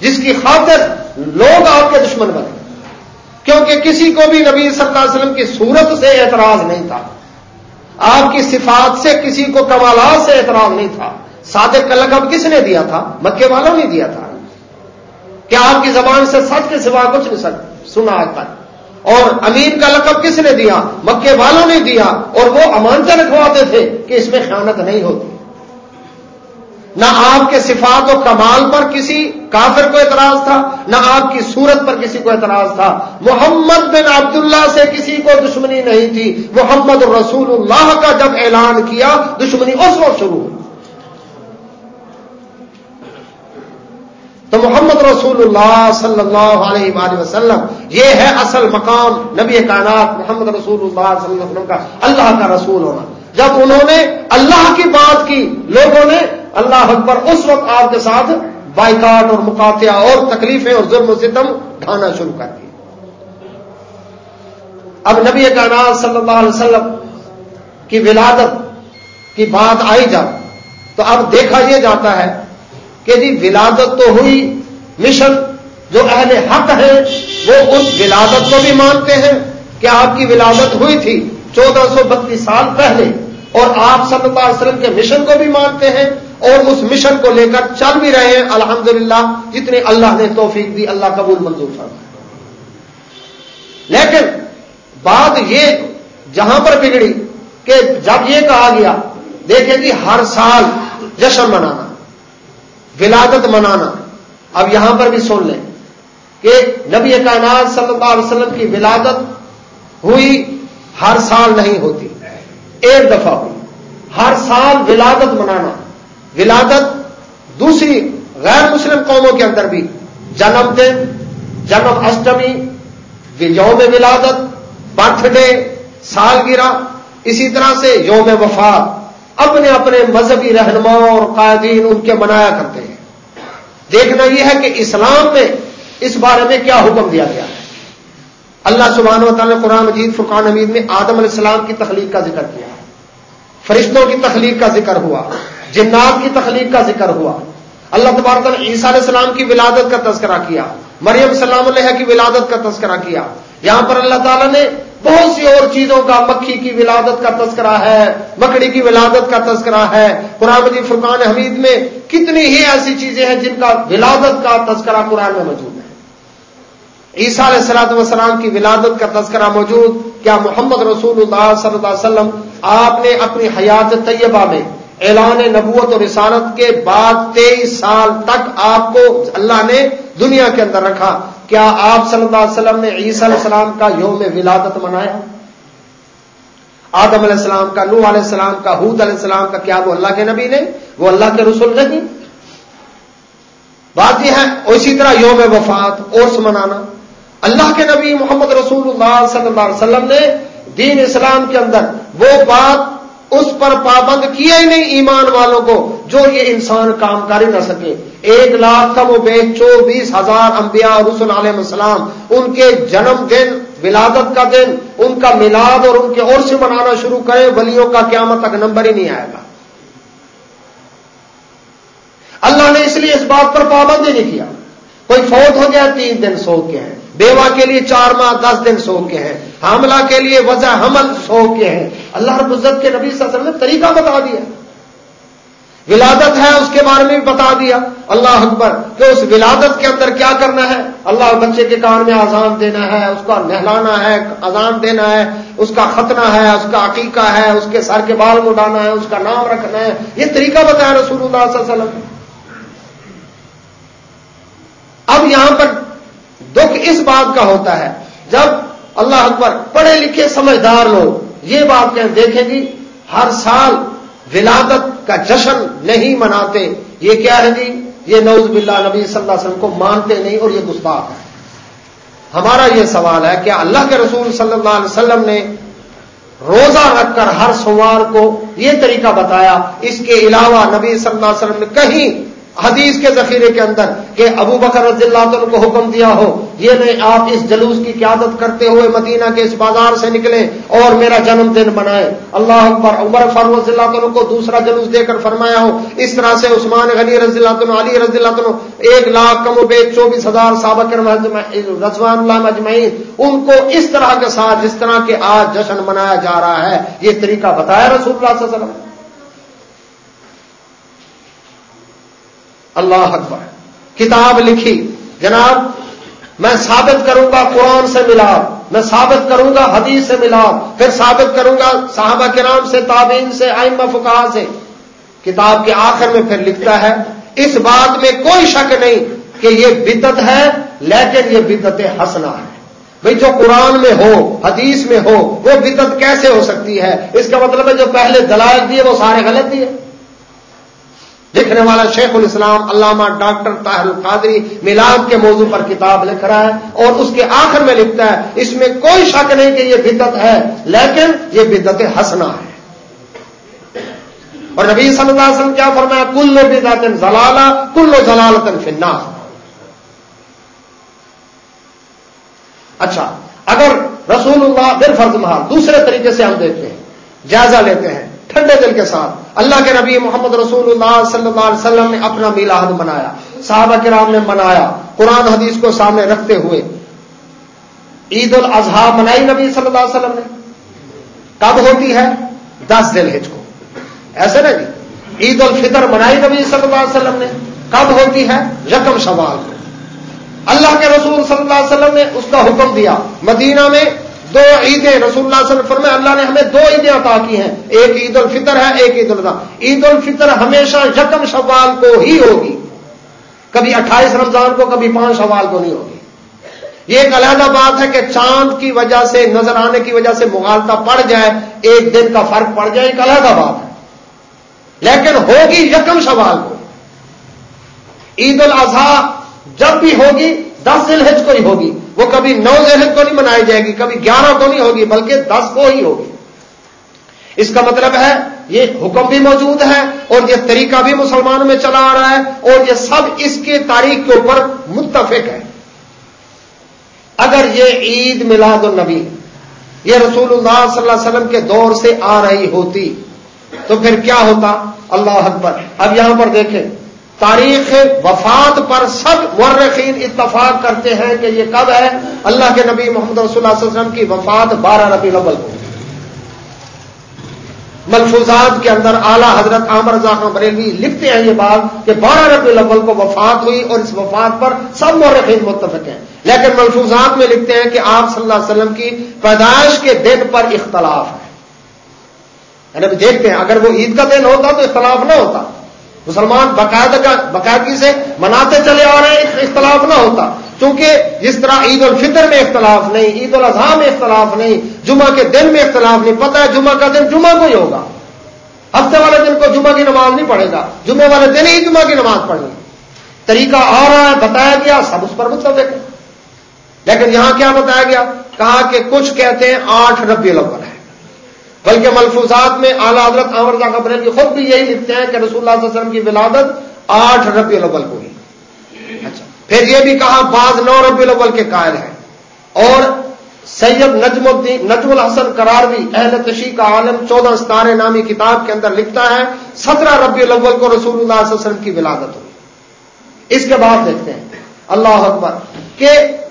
جس کی خاطر لوگ آپ کے دشمن بنے۔ کیونکہ کسی کو بھی نبی صلی اللہ علیہ وسلم کی صورت سے اعتراض نہیں تھا۔ آپ کی صفات سے کسی کو کمالات سے اعتراض نہیں تھا۔ صادق کا لقب کس نے دیا تھا؟ مکے والوں نے دیا تھا۔ کیا آپ کی زبان سے سچ کے سوا کچھ نہیں سنا آج تک؟ اور امیر کا لقب کس نے دیا؟ مکے والوں نے دیا اور وہ امانچہ رکھواتے تھے کہ اس میں خیانت نہیں ہوتی۔ نہ آپ کے صفات و کمال پر کسی کافر کو اعتراض تھا، نہ آپ کی صورت پر کسی کو اعتراض تھا۔ محمد بن عبداللہ سے کسی کو دشمنی نہیں تھی۔ محمد رسول اللہ کا جب اعلان کیا، دشمنی اس وقت شروع ہوئی۔ تو محمد رسول اللہ صلی اللہ علیہ وآلہ وسلم، یہ ہے اصل مقام نبی کائنات محمد رسول اللہ صلی اللہ علیہ وسلم کا، اللہ کا رسول ہونا۔ جب انہوں نے اللہ کی بات کی، لوگوں نے اللہ اکبر اس وقت آپ کے ساتھ بائیکاٹ اور مقاطع اور تکلیفیں اور ظلم و ستم ڈھانا شروع کر دی اب نبی کائنات صلی اللہ علیہ وسلم کی ولادت کی بات آئی جب تو اب دیکھا یہ جاتا ہے کہ جی ولادت تو ہوئی مشن، جو اہل حق ہے وہ اس ولادت کو بھی مانتے ہیں کہ آپ کی ولادت ہوئی تھی چودہ سو بتیس سال پہلے اور آپ صلی اللہ علیہ وسلم کے مشن کو بھی مانتے ہیں۔ اور اس مشن کو لے کر چل بھی رہے ہیں۔ الحمدللہ، جتنے اللہ نے توفیق دی، اللہ قبول منظور فرمائے۔ لیکن بات یہ جہاں پر بگڑی کہ جب یہ کہا گیا، دیکھیں جی ہر سال جشن منانا، ولادت منانا، اب یہاں پر بھی سن لیں کہ نبی کائنات صلی اللہ علیہ وسلم کی ولادت ہوئی، ہر سال نہیں ہوتی، ایک دفعہ ہوئی۔ ہر سال ولادت منانا۔ ولادت دوسری غیر مسلم قوموں کے اندر بھی جنم دن جنم اشٹمی یوم ولادت برتھ ڈے سالگرہ، اسی طرح سے یوم وفات، اپنے اپنے مذہبی رہنماؤں اور قائدین ان کے منایا کرتے ہیں۔ دیکھنا یہ ہے کہ اسلام میں اس بارے میں کیا حکم دیا گیا ہے۔ اللہ سبحانہ و تعالیٰ قرآن مجید، فرقان حمید میں آدم علیہ السلام کی تخلیق کا ذکر کیا۔ فرشتوں کی تخلیق کا ذکر ہوا۔ جنات کی تخلیق کا ذکر ہوا۔ اللہ تبارک نے عیسیٰ علیہ السلام کی ولادت کا تذکرہ کیا۔ مریم سلام علیہ کی ولادت کا تذکرہ کیا۔ یہاں پر اللہ تعالیٰ نے بہت سی اور چیزوں کا مکھی کی ولادت کا تذکرہ ہے، مکڑی کی ولادت کا تذکرہ ہے۔ قرآن مجید فرقان حمید میں کتنی ہی ایسی چیزیں ہیں جن کا ولادت کا تذکرہ قرآن میں موجود ہے۔ عیسیٰ علیہ السلاط وسلام کی ولادت کا تذکرہ موجود۔ کیا محمد رسول اللہ صلی اللہ علیہ وسلم آپ نے اپنی حیات طیبہ میں اعلان نبوت اور رسالت کے بعد تیئیس سال تک آپ کو اللہ نے دنیا کے اندر رکھا۔ کیا آپ صلی اللہ علیہ وسلم نے عیسیٰ علیہ السلام کا یوم ولادت منایا؟ آدم علیہ السلام کا، نوح علیہ السلام کا حود علیہ السلام کا، کیا وہ اللہ کے نبی نے؟ وہ اللہ کے رسول نہیں۔ بات یہ ہے، اسی طرح یوم وفات، عرس منانا۔ اللہ کے نبی محمد رسول اللہ صلی اللہ علیہ وسلم نے دین اسلام کے اندر وہ بات اس پر پابند کیا ہی نہیں ایمان والوں کو جو یہ انسان کام کر ہی نہ سکے۔ ایک لاکھ کم و بیش چوبیس ہزار انبیاء اور رسول علیہ السلام، ان کے جنم دن، ولادت کا دن، ان کا میلاد اور ان کے اور سے منانا شروع کرے، ولیوں کا قیامت تک نمبر ہی نہیں آئے گا۔ اللہ نے اس لیے اس بات پر پابند ہی نہیں کیا۔ کوئی فوت ہو گیا، تین دن سو کے ہیں۔ بیوہ کے لیے چار ماہ، دس دن سو کے ہیں۔ حاملہ کے لیے وجہ حمل سو کے ہیں۔ اللہ رب عزت کے نبی صلی اللہ علیہ وسلم نے طریقہ بتا دیا۔ ولادت ہے، اس کے بارے میں بھی بتا دیا۔ اللہ اکبر، کہ اس ولادت کے اندر کیا کرنا ہے؟ اللہ بچے کے کان میں آزان دینا ہے، اس کا نہلانا ہے، اذان دینا ہے، اس کا ختنہ ہے، اس کا عقیقہ ہے، اس کے سر کے بال مڈانا ہے، اس کا نام رکھنا ہے۔ یہ طریقہ بتایا رسول اللہ صلی اللہ علیہ وسلم اب یہاں پر دکھ اس بات کا ہوتا ہے، جب اللہ اکبر پڑھے لکھے سمجھدار لوگ یہ بات کہیں دیکھیں گی، ہر سال ولادت کا جشن نہیں مناتے، یہ کیا ہے جی؟ یہ نوز باللہ نبی صلی اللہ علیہ وسلم کو مانتے نہیں اور یہ گستاخ ہے۔ ہمارا یہ سوال ہے کہ اللہ کے رسول صلی اللہ علیہ وسلم نے روزہ رکھ کر ہر سوار کو یہ طریقہ بتایا، اس کے علاوہ نبی صلی اللہ علیہ وسلم نے کہیں حدیث کے ذخیرے کے اندر کہ ابو بکر رضی اللہ عنہ کو حکم دیا ہو، یہ نہیں، آپ اس جلوس کی قیادت کرتے ہوئے مدینہ کے اس بازار سے نکلیں اور میرا جنم دن منائے اللہ اکبر عمر فاروق رضی اللہ عنہ کو دوسرا جلوس دے کر فرمایا ہو۔ اس طرح سے عثمان غنی رضی اللہ عنہ، علی رضی اللہ عنہ، ایک لاکھ کم و بیگ چوبیس ہزار سابق رضوان اللہ مجمعین، ان کو اس طرح کے ساتھ جس طرح کے آج جشن منایا جا رہا ہے۔ یہ طریقہ بتایا رسول اللہ صلی اللہ علیہ وسلم اللہ اکبر کتاب لکھی۔ جناب، میں ثابت کروں گا قرآن سے ملا میں ثابت کروں گا حدیث سے ملا پھر ثابت کروں گا صحابہ کرام سے، تابعین سے آئمہ فکا سے۔ کتاب کے آخر میں پھر لکھتا ہے، اس بات میں کوئی شک نہیں کہ یہ بدت ہے، لیکن یہ بدت ہسنا ہے۔ بھئی جو قرآن میں ہو، حدیث میں ہو، وہ بدت کیسے ہو سکتی ہے؟ اس کا مطلب ہے جو پہلے دلائل دیے، وہ سارے غلط دیے۔ لکھنے والا شیخ الاسلام علامہ ڈاکٹر طاہر القادری میلاد کے موضوع پر کتاب لکھ رہا ہے اور اس کے آخر میں لکھتا ہے، اس میں کوئی شک نہیں کہ یہ بدت ہے، لیکن یہ بدت ہسنا ہے۔ اور نبی صلی اللہ علیہ وسلم کیا فرمایا؟ کل بدعت زلالہ کل زلالت فنا اچھا اگر رسول اللہ بال فرض محال، دوسرے طریقے سے ہم دیکھتے ہیں، جائزہ لیتے ہیں، ٹھنڈے دل کے ساتھ اللہ کے نبی محمد رسول اللہ صلی اللہ علیہ وسلم نے اپنا میلاد منایا، صحابہ کرام نے منایا، قرآن حدیث کو سامنے رکھتے ہوئے۔ عید الاضحیٰ منائی نبی صلی اللہ علیہ وسلم نے؟ کب ہوتی ہے؟ دس دل ہج کو۔ ایسے نا جی؟ عید الفطر منائی نبی صلی اللہ علیہ وسلم نے؟ کب ہوتی ہے؟ یکم سوال کو۔ اللہ کے رسول صلی اللہ علیہ وسلم نے اس کا حکم دیا۔ مدینہ میں دو عیدیں رسول اللہ صلی اللہ علیہ وسلم اللہ نے ہمیں دو عیدیں عطا کی ہیں۔ ایک عید الفطر ہے، ایک عید الاضحیٰ عید الفطر ہمیشہ یکم شوال کو ہی ہوگی۔ کبھی اٹھائیس رمضان کو، کبھی پانچ سوال کو نہیں ہوگی۔ یہ ایک علیحدہ بات ہے کہ چاند کی وجہ سے، نظر آنے کی وجہ سے مغالتا پڑ جائے، ایک دن کا فرق پڑ جائے، ایک علیحدہ بات ہے۔ لیکن ہوگی یکم سوال کو۔ عید الاضحیٰ جب بھی ہوگی دس ذلحج کو ہی ہوگی۔ وہ کبھی نو ذلحج کو نہیں منائی جائے گی، کبھی گیارہ کو نہیں ہوگی، بلکہ دس کو ہی ہوگی۔ اس کا مطلب ہے، یہ حکم بھی موجود ہے اور یہ طریقہ بھی مسلمانوں میں چلا آ رہا ہے اور یہ سب اس کی تاریخ کے اوپر متفق ہے۔ اگر یہ عید میلاد النبی، یہ رسول اللہ صلی اللہ علیہ وسلم کے دور سے آ رہی ہوتی، تو پھر کیا ہوتا؟ اللہ اکبر اب یہاں پر دیکھیں۔ تاریخ وفات پر سب مرخین اتفاق کرتے ہیں کہ یہ کب ہے؟ اللہ کے نبی محمد رسول اللہ علیہ وسلم کی وفات بارہ ربی الاول کو۔ ملفوظات کے اندر اعلیٰ حضرت عامر خان بریلوی لکھتے ہیں یہ بات کہ بارہ ربی الاول کو وفات ہوئی اور اس وفات پر سب مرخین متفق ہیں۔ لیکن ملفوظات میں لکھتے ہیں کہ آپ صلی اللہ علیہ وسلم کی پیدائش کے دن پر اختلاف ہے۔ یعنی دیکھتے ہیں، اگر وہ عید کا دن ہوتا تو اختلاف نہ ہوتا۔ مسلمان باقاعدہ باقاعدگی سے مناتے چلے آ رہے ہیں اختلاف نہ ہوتا۔ کیونکہ جس طرح عید الفطر میں اختلاف نہیں، عید الاضحیٰ میں اختلاف نہیں، جمعہ کے دن میں اختلاف نہیں۔ پتہ ہے جمعہ کا دن جمعہ کو ہی ہوگا۔ ہفتے والے دن کو جمعہ کی نماز نہیں پڑھے گا۔ جمعے والے دن ہی جمعہ کی نماز پڑھنی طریقہ آ رہا ہے، بتایا گیا، سب اس پر متفق ہے۔ لیکن یہاں کیا بتایا گیا؟ کہا کہ کچھ کہتے ہیں آٹھ ربی الاول۔ بلکہ ملفوظات میں اعلیٰ حضرت عمر خبر کی خود بھی یہی لکھتے ہیں کہ رسول اللہ صلی اللہ علیہ وسلم کی ولادت آٹھ ربی الاول کو ہوئی۔ اچھا۔ پھر یہ بھی کہا بعض نو ربی الاول کے قائل ہیں۔ اور سید نجم الدین نجم الحسن قرار بھی اہل تشیح کا عالم چودہ ستارے نامی کتاب کے اندر لکھتا ہے، سترہ ربی الاول کو رسول اللہ صلی اللہ علیہ وسلم کی ولادت ہوئی۔ اس کے بعد دیکھتے ہیں۔ اللہ اکبر۔ کہ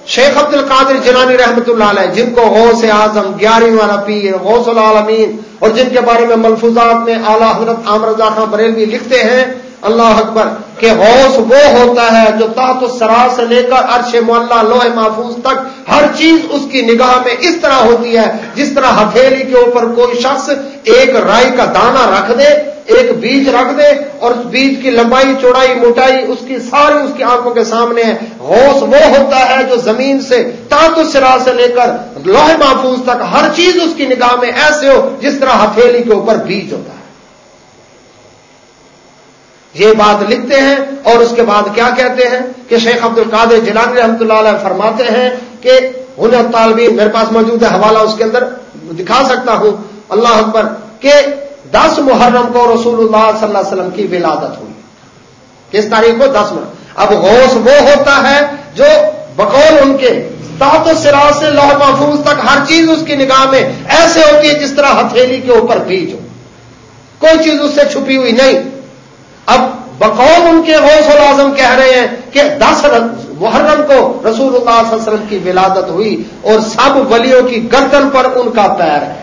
شیخ عبد القادر جنانی رحمت اللہ علیہ، جن کو غوث اعظم، گیارہویں والا پیر، غوث العالمین اور جن کے بارے میں ملفوظات میں اعلیٰ حضرت عامر خان بریلوی لکھتے ہیں، اللہ اکبر، کہ غوث وہ ہوتا ہے جو تحت سرا سے لے کر عرش معلّہ لوہ محفوظ تک ہر چیز اس کی نگاہ میں اس طرح ہوتی ہے، جس طرح ہتھیلی کے اوپر کوئی شخص ایک رائی کا دانہ رکھ دے ایک بیج رکھ دے اور اس بیج کی لمبائی، چوڑائی، موٹائی اس کی ساری اس کی آنکھوں کے سامنے ہے۔ غوث وہ ہوتا ہے جو زمین سے تاط سرا سے لے کر لوہے محفوظ تک ہر چیز اس کی نگاہ میں ایسے ہو جس طرح ہتھیلی کے اوپر بیج ہوتا ہے۔ یہ بات لکھتے ہیں اور اس کے بعد کیا کہتے ہیں کہ شیخ عبد القادر جلانی رحمۃ اللہ علیہ فرماتے ہیں کہ انہیں طالبین میرے پاس موجود ہے، حوالہ اس کے اندر دکھا سکتا ہوں۔ اللہ اکبر کہ دس محرم کو رسول اللہ صلی اللہ علیہ وسلم کی ولادت ہوئی۔ کس تاریخ کو؟ دس محرم۔ اب غوث وہ ہوتا ہے جو بقول ان کے تحت سرا سے لوہ محفوظ تک ہر چیز اس کی نگاہ میں ایسے ہوتی ہے جس طرح ہتھیلی کے اوپر بیج ہو۔ کوئی چیز اس سے چھپی ہوئی نہیں۔ اب بقول ان کے غوث العظم کہہ رہے ہیں کہ دس محرم کو رسول اللہ صلی اللہ علیہ وسلم کی ولادت ہوئی اور سب ولیوں کی گردن پر ان کا پیر ہے۔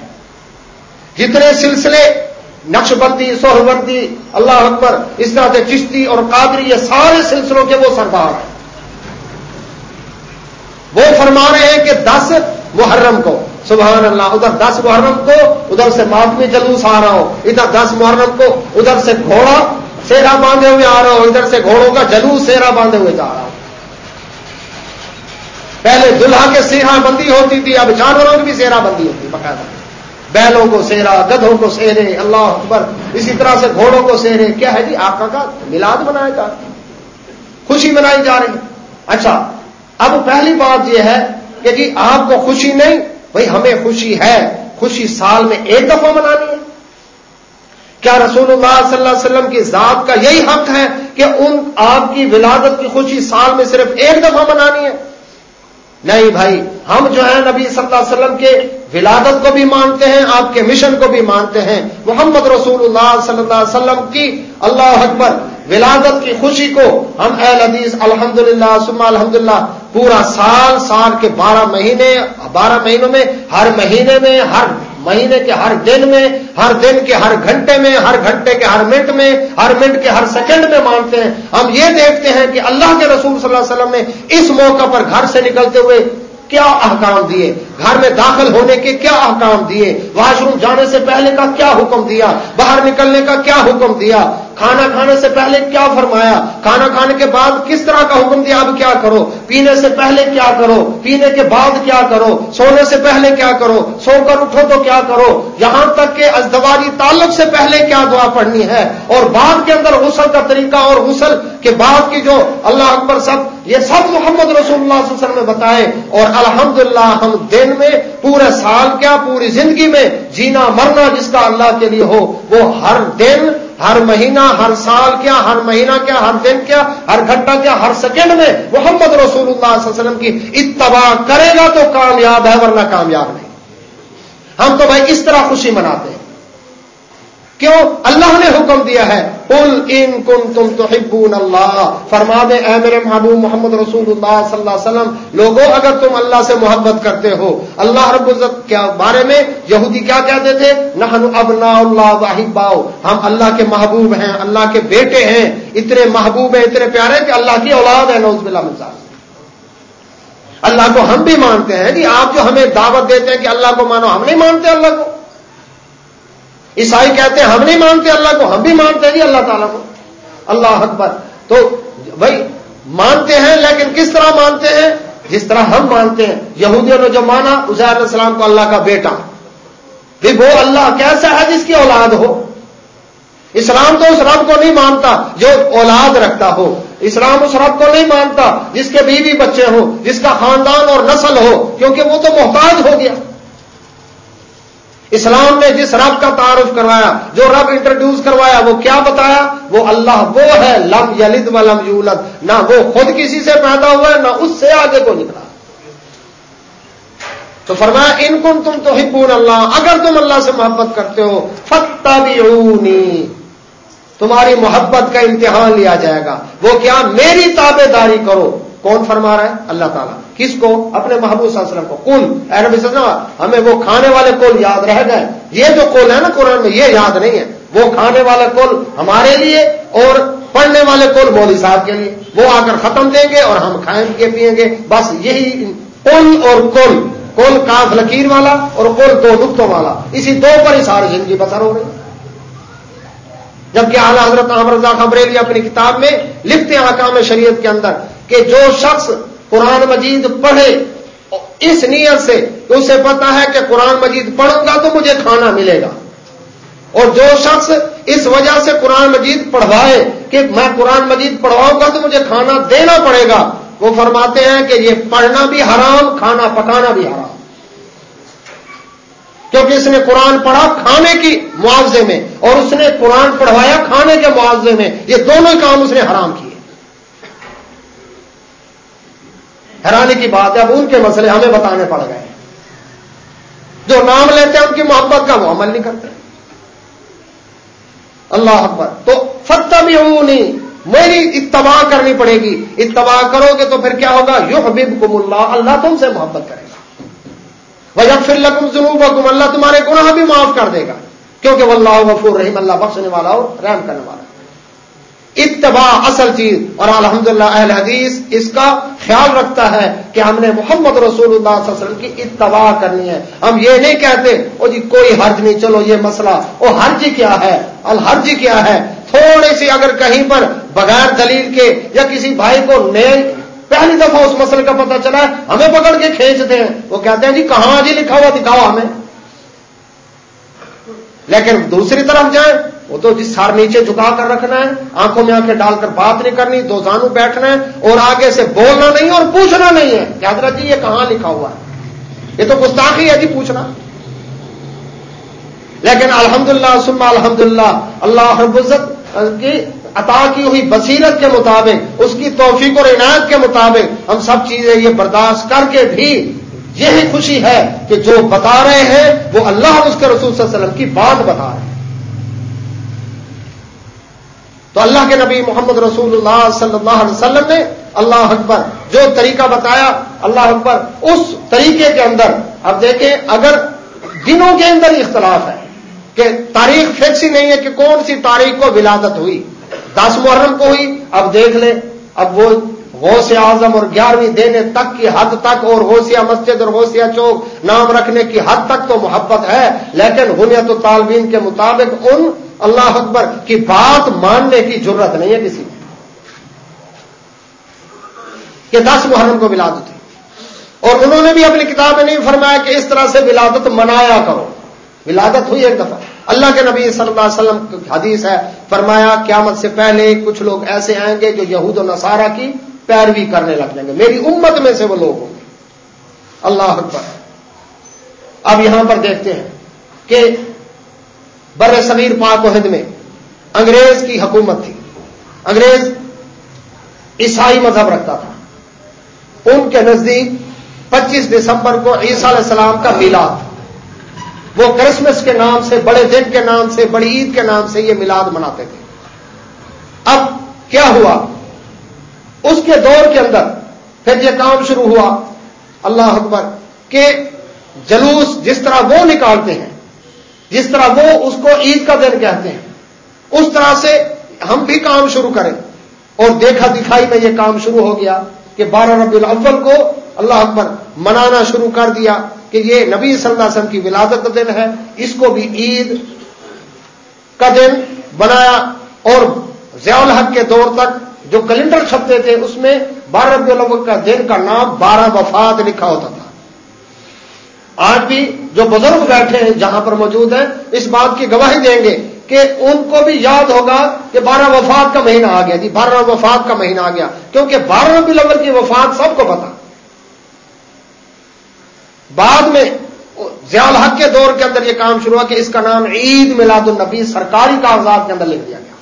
جتنے سلسلے نقش بندی سہر بندی، اللہ اکبر، اس طرح سے چشتی اور قادری، یہ سارے سلسلوں کے وہ سردار ہیں۔ وہ فرما رہے ہیں کہ دس محرم کو، سبحان اللہ، ادھر دس محرم کو، ادھر سے ماتمی جلوس آ رہا ہو، ادھر دس محرم کو، ادھر سے گھوڑا سیرا باندھے ہوئے آ رہا ہو، ادھر سے گھوڑوں کا جلوس سیرا باندھے ہوئے جا رہا ہو۔ پہلے دلہا کے سیرا بندی ہوتی تھی، اب جانوروں کی بھی سیرا بندی ہوتی باقاعدہ۔ بیلوں کو سیرا، گدھوں کو سیرے، اللہ اکبر، اسی طرح سے گھوڑوں کو سیرے، کیا ہے جی؟ آقا کا ملاد منایا جا رہا خوشی منائی جا رہی اچھا اب پہلی بات یہ ہے کہ جی آپ کو خوشی نہیں، بھائی ہمیں خوشی ہے۔ خوشی سال میں ایک دفعہ منانی ہے۔ کیا رسول اللہ صلی اللہ علیہ وسلم کی ذات کا یہی حق ہے کہ ان آپ کی ولادت کی خوشی سال میں صرف ایک دفعہ منانی ہے؟ نہیں بھائی، ہم جو ہے نبی صلی اللہ علیہ وسلم کے ولادت کو بھی مانتے ہیں، آپ کے مشن کو بھی مانتے ہیں۔ محمد رسول اللہ صلی اللہ علیہ وسلم کی اللہ اکبر ولادت کی خوشی کو ہم اہل حدیث الحمد للہ سما الحمد للہ پورا سال سال کے بارہ مہینے، بارہ مہینوں میں، ہر مہینے میں، ہر مہینے کے ہر دن میں، ہر دن کے ہر گھنٹے میں، ہر گھنٹے کے ہر منٹ میں، ہر منٹ کے ہر سیکنڈ میں مانتے ہیں۔ ہم یہ دیکھتے ہیں کہ اللہ کے رسول صلی اللہ علیہ وسلم نے اس موقع پر گھر سے نکلتے ہوئے کیا احکام دیے؟ گھر میں داخل ہونے کے کیا احکام دیے؟ واش روم جانے سے پہلے کا کیا حکم دیا؟ باہر نکلنے کا کیا حکم دیا؟ کھانا کھانے سے پہلے کیا فرمایا؟ کھانا کھانے کے بعد کس طرح کا حکم دیا؟ اب کیا کرو؟ پینے سے پہلے کیا کرو؟ پینے کے بعد کیا کرو؟ سونے سے پہلے کیا کرو؟ سو کر اٹھو تو کیا کرو؟ یہاں تک کہ ازدواجی تعلق سے پہلے کیا دعا پڑھنی ہے؟ اور بعد کے اندر غسل کا طریقہ اور غسل کے بعد کی جو اللہ اکبر سب، یہ سب محمد رسول اللہ صلی اللہ علیہ وسلم نے بتائے۔ اور الحمدللہ ہم دن میں، پورے سال کیا، پوری زندگی میں جینا مرنا جس کا اللہ کے لیے ہو، وہ ہر دن ہر مہینہ، ہر سال کیا، ہر مہینہ کیا، ہر دن کیا، ہر گھنٹہ کیا، ہر سیکنڈ میں محمد رسول اللہ صلی اللہ علیہ وسلم کی اتباع کرے گا تو کامیاب ہے، ورنہ کامیاب نہیں۔ ہم تو بھائی اس طرح خوشی مناتے ہیں۔ کیوں؟ اللہ نے حکم دیا ہے۔ کل ان کن تم اللہ۔ فرما دے، اے میرے محبوب محمد رسول اللہ صلی اللہ علیہ وسلم لوگوں اگر تم اللہ سے محبت کرتے ہو، اللہ رب العزت کے بارے میں یہودی کیا کہتے تھے؟ نہ ابنا اللہ واحد باؤ ہم اللہ کے محبوب ہیں، اللہ کے بیٹے ہیں۔ اتنے محبوب ہیں، اتنے پیارے کہ اللہ کی اولاد ہے نوز بلا مزاج اللہ کو ہم بھی مانتے ہیں جی آپ جو ہمیں دعوت دیتے ہیں کہ اللہ کو مانو، ہم نہیں مانتے اللہ کو۔ عیسائی کہتے ہیں ہم نہیں مانتے اللہ کو، ہم بھی مانتے ہیں جی اللہ تعالیٰ کو۔ اللہ اکبر۔ تو بھائی مانتے ہیں لیکن کس طرح مانتے ہیں؟ جس طرح ہم مانتے ہیں۔ یہودیوں نے جو مانا علیہ السلام کو اللہ کا بیٹا۔ بھی وہ اللہ کیسا ہے جس کی اولاد ہو؟ اسلام تو اس رب کو نہیں مانتا جو اولاد رکھتا ہو۔ اسلام اس رب کو نہیں مانتا جس کے بیوی بچے ہوں، جس کا خاندان اور نسل ہو، کیونکہ وہ تو محتاج ہو گیا۔ اسلام نے جس رب کا تعارف کروایا، جو رب انٹروڈیوس کروایا، وہ کیا بتایا؟ وہ اللہ وہ ہے، لم یلد و لم یولد. نہ وہ خود کسی سے پیدا ہوا ہے، نہ اس سے آگے کو نکلا۔ تو فرمایا، ان کن تم تو ہبون اللہ، اگر تم اللہ سے محبت کرتے ہو فتح تمہاری محبت کا امتحان لیا جائے گا۔ وہ کیا؟ میری تابے داری کرو۔ کون فرما رہا ہے؟ اللہ تعالیٰ۔ کس کو؟ اپنے محبوب صلی اللہ علیہ وسلم کو۔ کل اے نبی صلی اللہ علیہ وسلم، ہمیں وہ کھانے والے کول یاد رہ گئے۔ یہ جو کول ہے نا قرآن میں، یہ یاد نہیں ہے۔ وہ کھانے والے کول ہمارے لیے اور پڑھنے والے کول مودی صاحب کے لیے۔ وہ آ کر ختم دیں گے اور ہم کھائیں گے، پیئیں گے۔ بس یہی کل اور کل کل کاف لکیر والا اور کل دو نقطوں والا۔ اسی دو پر ہی ساری زندگی بسر ہو رہی جبکہ اعلیٰ حضرت احمد رضا خبریلی اپنی کتاب میں لکھتے ہیں حکام شریعت کے اندر کہ جو شخص قرآن مجید پڑھے اس نیت سے اسے پتا ہے کہ قرآن مجید پڑھوں گا تو مجھے کھانا ملے گا۔ اور جو شخص اس وجہ سے قرآن مجید پڑھوائے کہ میں قرآن مجید پڑھواؤں گا تو مجھے کھانا دینا پڑے گا، وہ فرماتے ہیں کہ یہ پڑھنا بھی حرام، کھانا پکانا بھی حرام۔ کیونکہ اس نے قرآن پڑھا کھانے کی معاوضے میں اور اس نے قرآن پڑھوایا کھانے کے معاوضے میں، یہ دونوں کام اس نے حرام کیے۔ حیرانی کی بات ہے، اب ان کے مسئلے ہمیں بتانے پڑ گئے جو نام لیتے ہیں، ان کی محبت کا وہ عمل نہیں کرتے۔ اللہ اکبر۔ تو فتح بھی ہوں نہیں میری اتباع کرنی پڑے گی۔ اتباع کرو گے تو پھر کیا ہوگا؟ یو حبیب کم اللہ اللہ تم سے محبت کرے گا۔ وجہ پھر لکم جنوب اللہ تمہارے گناہ بھی معاف کر دے گا۔ کیونکہ وہ اللہ غفور رحیم، اللہ بخشنے والا اور رحم کرنے والا۔ اتباع اصل چیز۔ اور الحمدللہ اہل حدیث اس کا خیال رکھتا ہے کہ ہم نے محمد رسول اللہ صلی اللہ علیہ وسلم کی اتباع کرنی ہے۔ ہم یہ نہیں کہتے وہ جی کوئی حرج نہیں، چلو یہ مسئلہ، وہ حرج کیا ہے؟ الحرج کیا ہے؟ تھوڑی سی اگر کہیں پر بغیر دلیل کے یا کسی بھائی کو نئے، پہلی دفعہ اس مسئلے کا پتہ چلا ہے ہمیں پکڑ کے کھینچتے ہیں۔ وہ کہتے ہیں جی کہاں جی لکھا ہوا دکھاؤ ہمیں؟ لیکن دوسری طرف جائیں۔ وہ تو جس سار نیچے جھکا کر رکھنا ہے، آنکھوں میں آنکھیں ڈال کر بات نہیں کرنی، دو زانو بیٹھنا ہے اور آگے سے بولنا نہیں اور پوچھنا نہیں ہے حضرت جی یہ کہاں لکھا ہوا ہے؟ یہ تو گستاخی ہے جی پوچھنا۔ لیکن الحمدللہ للہ الحمدللہ، اللہ العزت کی عطا کی ہوئی بصیرت کے مطابق، اس کی توفیق اور عنایت کے مطابق ہم سب چیزیں یہ برداشت کر کے بھی یہی خوشی ہے کہ جو بتا رہے ہیں، وہ اللہ اور اس کے رسول صلی اللہ علیہ وسلم کی بات بتا رہے ہیں۔ تو اللہ کے نبی محمد رسول اللہ صلی اللہ علیہ وسلم نے اللہ اکبر جو طریقہ بتایا اللہ اکبر اس طریقے کے اندر اب دیکھیں اگر دنوں کے اندر اختلاف ہے کہ تاریخ فکس ہی نہیں ہے کہ کون سی تاریخ کو ولادت ہوئی دس محرم کو ہوئی، اب دیکھ لیں، اب وہ غوث اعظم اور گیارہویں دینے تک کی حد تک اور غوثیہ مسجد اور غوثیہ چوک نام رکھنے کی حد تک تو محبت ہے، لیکن بنیاد طالبین کے مطابق ان اللہ اکبر کی بات ماننے کی ضرورت نہیں ہے کسی کہ دس محرم کو ولادت ہوئی۔ اور انہوں نے بھی اپنی کتاب میں نہیں فرمایا کہ اس طرح سے ولادت منایا کرو۔ ولادت ہوئی ایک دفعہ۔ اللہ کے نبی صلی اللہ علیہ وسلم کی حدیث ہے، فرمایا قیامت سے پہلے کچھ لوگ ایسے آئیں گے جو یہود و نصارہ کی پیروی کرنے لگ جائیں گے۔ میری امت میں سے وہ لوگ ہوں گے۔ اللہ اکبر۔ اب یہاں پر دیکھتے ہیں کہ بر صغیر پاک و ہند میں انگریز کی حکومت تھی۔ انگریز عیسائی مذہب رکھتا تھا۔ ان کے نزدیک پچیس دسمبر کو عیسیٰ علیہ السلام کا میلاد۔ وہ کرسمس کے نام سے، بڑے دن کے نام سے، بڑی عید کے نام سے یہ میلاد مناتے تھے۔ اب کیا ہوا؟ اس کے دور کے اندر پھر یہ کام شروع ہوا۔ اللہ اکبر، کہ جلوس جس طرح وہ نکالتے ہیں جس طرح وہ اس کو عید کا دن کہتے ہیں، اس طرح سے ہم بھی کام شروع کریں۔ اور دیکھا دکھائی میں یہ کام شروع ہو گیا کہ بارہ ربی الاول کو اللہ اکبر منانا شروع کر دیا کہ یہ نبی صلی اللہ علیہ وسلم کی ولادت کا دن ہے، اس کو بھی عید کا دن بنایا۔ اور ضیاء الحق کے دور تک جو کیلنڈر چھپتے تھے، اس میں بارہ ربی الاول کا دن کا نام بارہ وفات لکھا ہوتا تھا۔ آج بھی جو بزرگ بیٹھے ہیں جہاں پر موجود ہیں، اس بات کی گواہی دیں گے کہ ان کو بھی یاد ہوگا کہ بارہ وفات کا مہینہ آ گیا۔ جی بارہ وفات کا مہینہ آ گیا۔ کیونکہ بارہ ربی الاول کی وفات سب کو پتا۔ بعد میں ضیاء الحق کے دور کے اندر یہ کام شروع ہوا کہ اس کا نام عید میلاد النبی سرکاری کاغذات کے اندر لکھ دیا گیا۔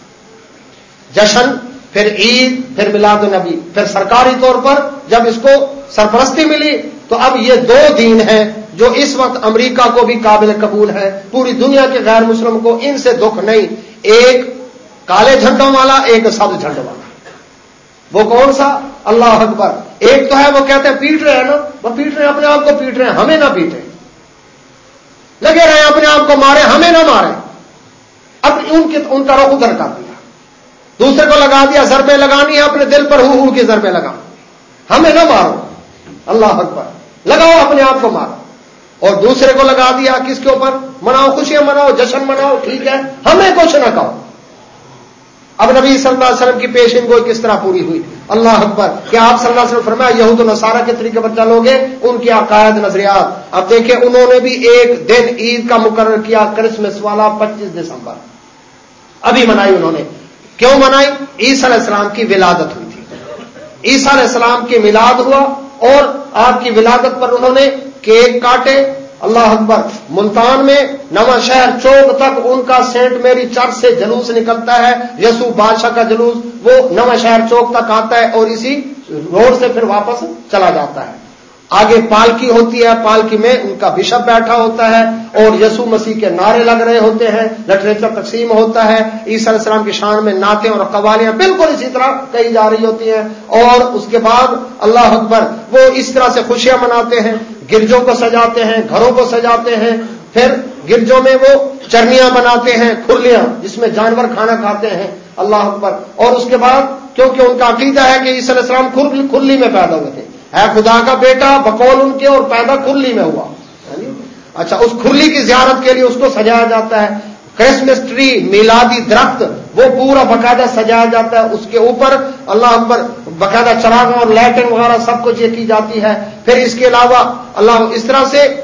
جشن، پھر عید، پھر میلاد النبی۔ پھر سرکاری طور پر جب اس کو سرپرستی ملی تو اب یہ دو دین ہیں۔ جو اس وقت امریکہ کو بھی قابل قبول ہے، پوری دنیا کے غیر مسلم کو ان سے دکھ نہیں۔ ایک کالے جھنڈوں والا، ایک سب جھنڈ والا۔ وہ کون سا؟ اللہ اکبر۔ ایک تو ہے، وہ کہتے ہیں، پیٹ رہے ہیں نا۔ وہ پیٹ رہے ہیں، اپنے آپ کو پیٹ رہے ہیں۔ ہمیں نہ پیٹے۔ لگے رہے ہیں، اپنے آپ کو مارے، ہمیں نہ مارے۔ اب ان کی ان کا رخ ادھر کر دیا۔ دوسرے کو لگا دیا ضربے لگانی ہے، اپنے دل پر ہو ہو کی ضربے لگا۔ ہمیں نہ مارو۔ اللہ اکبر۔ لگاؤ، اپنے آپ کو مارو۔ اور دوسرے کو لگا دیا کس کے اوپر؟ مناؤ خوشیاں مناؤ، جشن مناؤ، ٹھیک ہے؟ ہمیں کچھ نہ کہو۔ اب نبی صلی اللہ علیہ وسلم کی پیشن گوئی کس طرح پوری ہوئی؟ اللہ اکبر۔ کیا آپ صلی اللہ علیہ وسلم فرمایا یہود نصارہ کے طریقے پر چلو گے؟ ان کی عقائد، نظریات۔ اب دیکھیں، انہوں نے بھی ایک دن عید کا مقرر کیا کرسمس والا پچیس دسمبر۔ ابھی منائی انہوں نے۔ کیوں منائی؟ عیسی علیہ السلام کی ولادت ہوئی تھی۔ عیسی علیہ السلام کی میلاد ہوا اور آپ کی ولادت پر انہوں نے کیک کاٹے، اللہ اکبر، ملتان میں نواں شہر چوک تک ان کا سینٹ میری چرچ سے جلوس نکلتا ہے، یسو بادشاہ کا جلوس، وہ نواں شہر چوک تک آتا ہے اور اسی روڈ سے پھر واپس چلا جاتا ہے۔ آگے پالکی ہوتی ہے، پالکی میں ان کا بشپ بیٹھا ہوتا ہے اور یسو مسیح کے نعرے لگ رہے ہوتے ہیں، لٹریچر تقسیم ہوتا ہے، عیسی علیہ السلام کی شان میں نعتیں اور قوالیاں بالکل اسی طرح کہی جا رہی ہوتی ہیں اور اس کے بعد اللہ اکبر وہ اس طرح سے خوشیاں مناتے ہیں، گرجوں کو سجاتے ہیں، گھروں کو سجاتے ہیں، پھر گرجوں میں وہ چرنیاں بناتے ہیں، کھرلیاں جس میں جانور کھانا کھاتے ہیں اللہ اکبر اور اس کے بعد کیونکہ ان کا عقیدہ ہے کہ عیسی علیہ السلام کھرلی میں پیدا ہوئے تھے۔ ہے خدا کا بیٹا بقول ان کے اور پیدا کھرلی میں ہوا۔ یعنی، اچھا اس کھرلی کی زیارت کے لیے اس کو سجایا جاتا ہے۔ کرسمس ٹری، میلادی درخت، وہ پورا باقاعدہ سجایا جاتا ہے۔ اس کے اوپر اللہ اکبر باقاعدہ چراغ اور لائٹنگ وغیرہ سب کچھ یہ کی جاتی ہے۔ پھر اس کے علاوہ اللہ اس طرح سے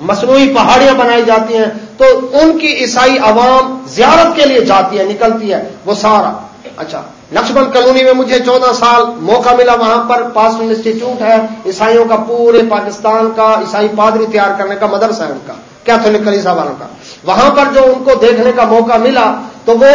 مصنوعی پہاڑیاں بنائی جاتی ہیں۔ تو ان کی عیسائی عوام زیارت کے لیے جاتی ہے، نکلتی ہے، وہ سارا۔ اچھا نقشبند کالونی میں مجھے چودہ سال موقع ملا، وہاں پر پاس انسٹیٹیوٹ ہے، عیسائیوں کا پورے پاکستان کا عیسائی پادری تیار کرنے کا، مدرسہ ہے ان کا کیا کلیسا والوں کا۔ وہاں پر جو ان کو دیکھنے کا موقع ملا، تو وہ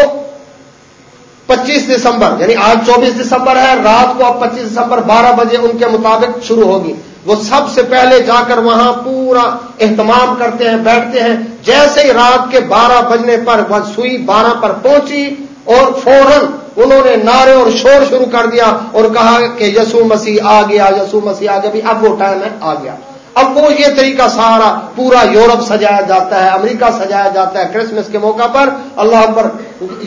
پچیس دسمبر یعنی آج چوبیس دسمبر ہے، رات کو اب پچیس دسمبر، بارہ بجے ان کے مطابق شروع ہوگی۔ وہ سب سے پہلے جا کر وہاں پورا اہتمام کرتے ہیں، بیٹھتے ہیں۔ جیسے ہی رات کے بارہ بجنے پر وہ سوئی، بارہ پر پہنچی اور فوراً انہوں نے نعرے اور شور شروع کر دیا اور کہا کہ یسو مسیح آ گیا یسو مسیح آ گیا بھی اب وہ ٹائم ہے، آ گیا۔ اب وہ یہ طریقہ سارا پورا یورپ سجایا جاتا ہے، امریکہ سجایا جاتا ہے کرسمس کے موقع پر، اللہ پر،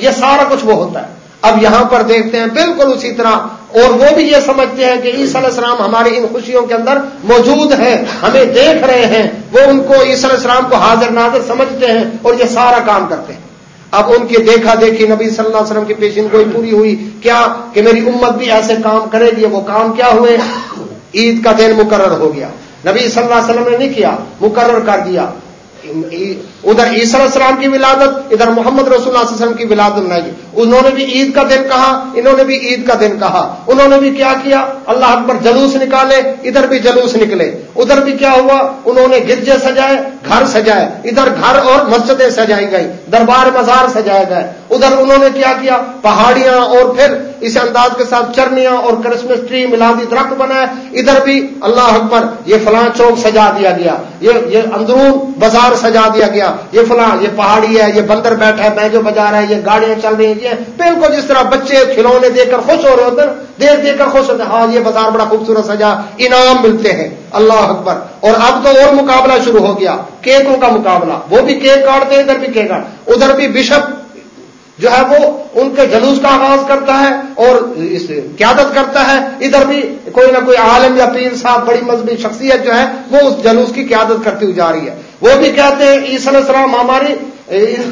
یہ سارا کچھ وہ ہوتا ہے۔ اب یہاں پر دیکھتے ہیں بالکل اسی طرح، اور وہ بھی یہ سمجھتے ہیں کہ عیسی علیہ السلام ہماری ان خوشیوں کے اندر موجود ہیں، ہمیں دیکھ رہے ہیں، وہ ان کو عیسی علیہ السلام کو حاضر ناظر سمجھتے ہیں اور یہ سارا کام کرتے ہیں۔ اب ان کی دیکھا دیکھی نبی صلی اللہ علیہ وسلم کی پیشن گوئی پوری ہوئی، کیا کہ میری امت بھی ایسے کام کرے گی؟ وہ کام کیا ہوئے؟ عید کا دن مقرر ہو گیا۔ نبی صلی اللہ علیہ وسلم نے نہیں کیا، مقرر کر دیا۔ ادھر عیسی علیہ السلام کی ولادت، ادھر محمد رسول اللہ علیہ وسلم کی ولادت نہیں۔ انہوں نے بھی عید کا دن کہا، انہوں نے بھی عید کا دن کہا۔ انہوں نے بھی کیا کیا؟ اللہ اکبر، جلوس نکالے، ادھر بھی جلوس نکلے۔ ادھر بھی کیا ہوا؟ انہوں نے گرجے سجائے، گھر سجائے۔ ادھر گھر اور مسجدیں سجائی گئی دربار مزار سجائے گئے۔ ادھر انہوں نے کیا کیا؟ پہاڑیاں اور پھر اس انداز کے ساتھ چرنیاں اور کرسمس ٹری ملادی درخت بنائے۔ ادھر بھی اللہ اکبر، یہ فلاں چوک سجا دیا گیا۔ یہ اندرون بازار سجا دیا گیا۔ یہ فلاں، یہ پہاڑی ہے، یہ بندر بیٹھا ہے بینجو بجا رہا ہے، یہ گاڑیاں چل رہی ہیں یہ بالکل جس طرح بچے کھلونے دے کر خوش ہو رہے ہوتے ہیں دیکھ دیکھ کر خوش ہوتے ہیں۔ ہاں یہ بازار بڑا خوبصورت سجا، انعام ملتے ہیں۔ اللہ اکبر۔ اور اب تو اور مقابلہ شروع ہو گیا۔ کیکوں کا مقابلہ۔ وہ بھی کیک کاٹتے ہیں، ادھر بھی کیک کاٹ ادھر بھی بشپ جو ہے وہ ان کے جلوس کا آغاز کرتا ہے اور اس قیادت کرتا ہے۔ ادھر بھی کوئی نہ کوئی عالم یا پیر صاحب بڑی مذہبی شخصیت جو ہے وہ اس جلوس کی قیادت کرتی ہوئی جا رہی ہے۔ وہ بھی کہتے ہیں، عیسی علیہ السلام ہماری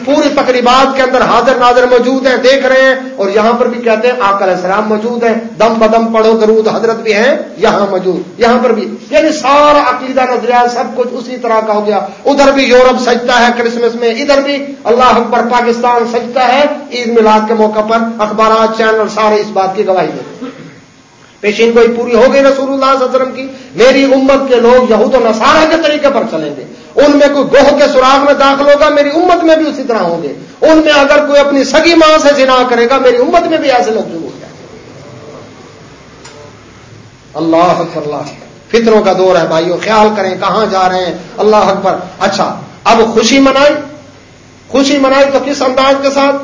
پوری تقریبات کے اندر حاضر ناظر موجود ہیں، دیکھ رہے ہیں اور یہاں پر بھی کہتے ہیں علیہ السلام موجود ہیں۔ دم بدم پڑھو، درود حضرت بھی ہیں، یہاں موجود، یہاں پر بھی۔ یعنی سارا عقیدہ نظریہ سب کچھ اسی طرح کا ہو گیا۔ ادھر بھی یورپ سجتا ہے کرسمس میں، ادھر بھی اللہ اکبر پاکستان سجتا ہے۔ عید میلاد کے موقع پر اخبارات، چینل سارے اس بات کی گواہی دیتے پیشین کوئی پوری ہو گئی رسول اللہ صلی اللہ علیہ وسلم کی۔ میری امت کے لوگ یہود و نصارہ کے طریقے پر چلیں گے۔ ان میں کوئی گوہ کے سراغ میں داخل ہوگا، میری امت میں بھی اسی طرح ہوں گے۔ ان میں اگر کوئی اپنی سگی ماں سے جنا کرے گا، میری امت میں بھی ایسے لوگ ضرور جائیں اللہ اللہ فطروں کا دور ہے بھائیو، خیال کریں کہاں جا رہے ہیں۔ اللہ اکبر۔ اچھا اب خوشی منائی۔ خوشی منائی تو کس انداز کے ساتھ؟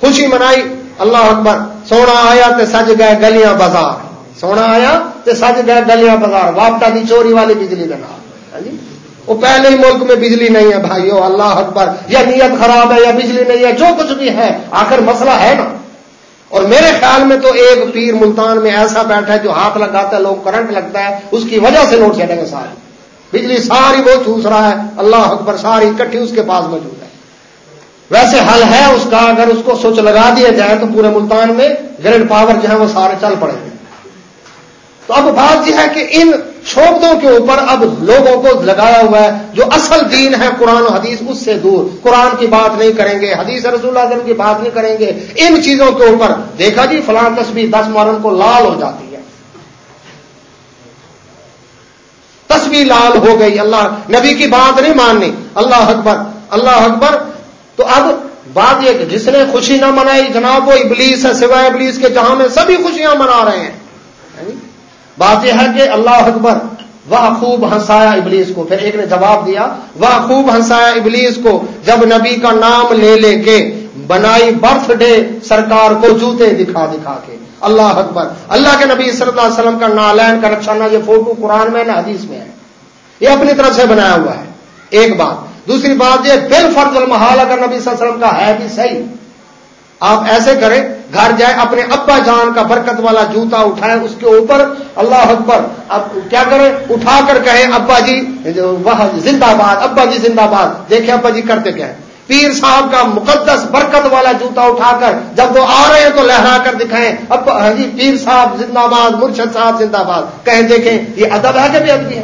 خوشی منائی، اللہ اکبر۔ سونا آیا تو سج گئے گلیاں بازار۔ سونا آیا تو سج گئے گلیاں بازار۔ واپٹا دی چوری والی بجلی بنا وہ پہلے ہی ملک میں بجلی نہیں ہے بھائیو، اللہ اکبر یا نیت خراب ہے یا بجلی نہیں ہے، جو کچھ بھی ہے، آخر مسئلہ ہے نا۔ اور میرے خیال میں تو ایک پیر ملتان میں ایسا بیٹھا ہے جو ہاتھ لگاتا ہے، لوگ کرنٹ لگتا ہے، اس کی وجہ سے نوٹ چلیں گے سارے۔ بجلی ساری وہ چوس رہا ہے، اللہ اکبر، ساری اکٹھی اس کے پاس موجود ہے۔ ویسے حل ہے اس کا، اگر اس کو سوچ لگا دیا جائے تو پورے ملتان میں گریڈ پاور جو ہے وہ سارے چل پڑے۔ گے تو اب بات یہ ہے کہ ان شوبدوں کے اوپر اب لوگوں کو لگایا ہوا ہے جو اصل دین ہے قرآن و حدیث، اس سے دور۔ قرآن کی بات نہیں کریں گے، حدیث رسول اللہ کی بات نہیں کریں گے۔ ان چیزوں کے اوپر دیکھا جی فلاں تصویر دس مارن کو لال ہو جاتی ہے۔ تصویر لال ہو گئی۔ اللہ نبی کی بات نہیں ماننی۔ اللہ اکبر اللہ اکبر۔ تو اب بات یہ کہ جس نے خوشی نہ منائی، جناب وہ ابلیس ہے، سوائے ابلیس کے جہاں میں سبھی خوشیاں منا رہے ہیں۔ بات یہ ہے کہ اللہ اکبر وہ خوب ہنسایا ابلیس کو۔ پھر ایک نے جواب دیا وہ خوب ہنسایا ابلیس کو، جب نبی کا نام لے لے کے بنائی برتھ ڈے سرکار کو جوتے دکھا دکھا کے۔ اللہ اکبر۔ اللہ کے نبی صلی اللہ علیہ وسلم کا نالین کا رکشانہ یہ فوٹو قرآن میں نہ حدیث میں ہے۔ یہ اپنی طرف سے بنایا ہوا ہے۔ ایک بات۔ دوسری بات یہ بل فرض المحال اگر نبی صلی اللہ علیہ وسلم کا ہے بھی صحیح۔ آپ ایسے کریں گھر جائیں اپنے ابا جان کا برکت والا جوتا اٹھائیں اس کے اوپر، اللہ اکبر، اب کیا کریں اٹھا کر کہیں ابا جی زندہ باد، ابا جی زندہ باد، دیکھیں ابا جی کرتے کیا پیر صاحب کا مقدس برکت والا جوتا اٹھا کر جب وہ آ رہے ہیں تو لہرا کر دکھائیں، ابا ہاں جی پیر صاحب زندہ باد، مرشد صاحب زندہ باد، کہیں دیکھیں، یہ ادب ہے کہ بھی ادبی ہے؟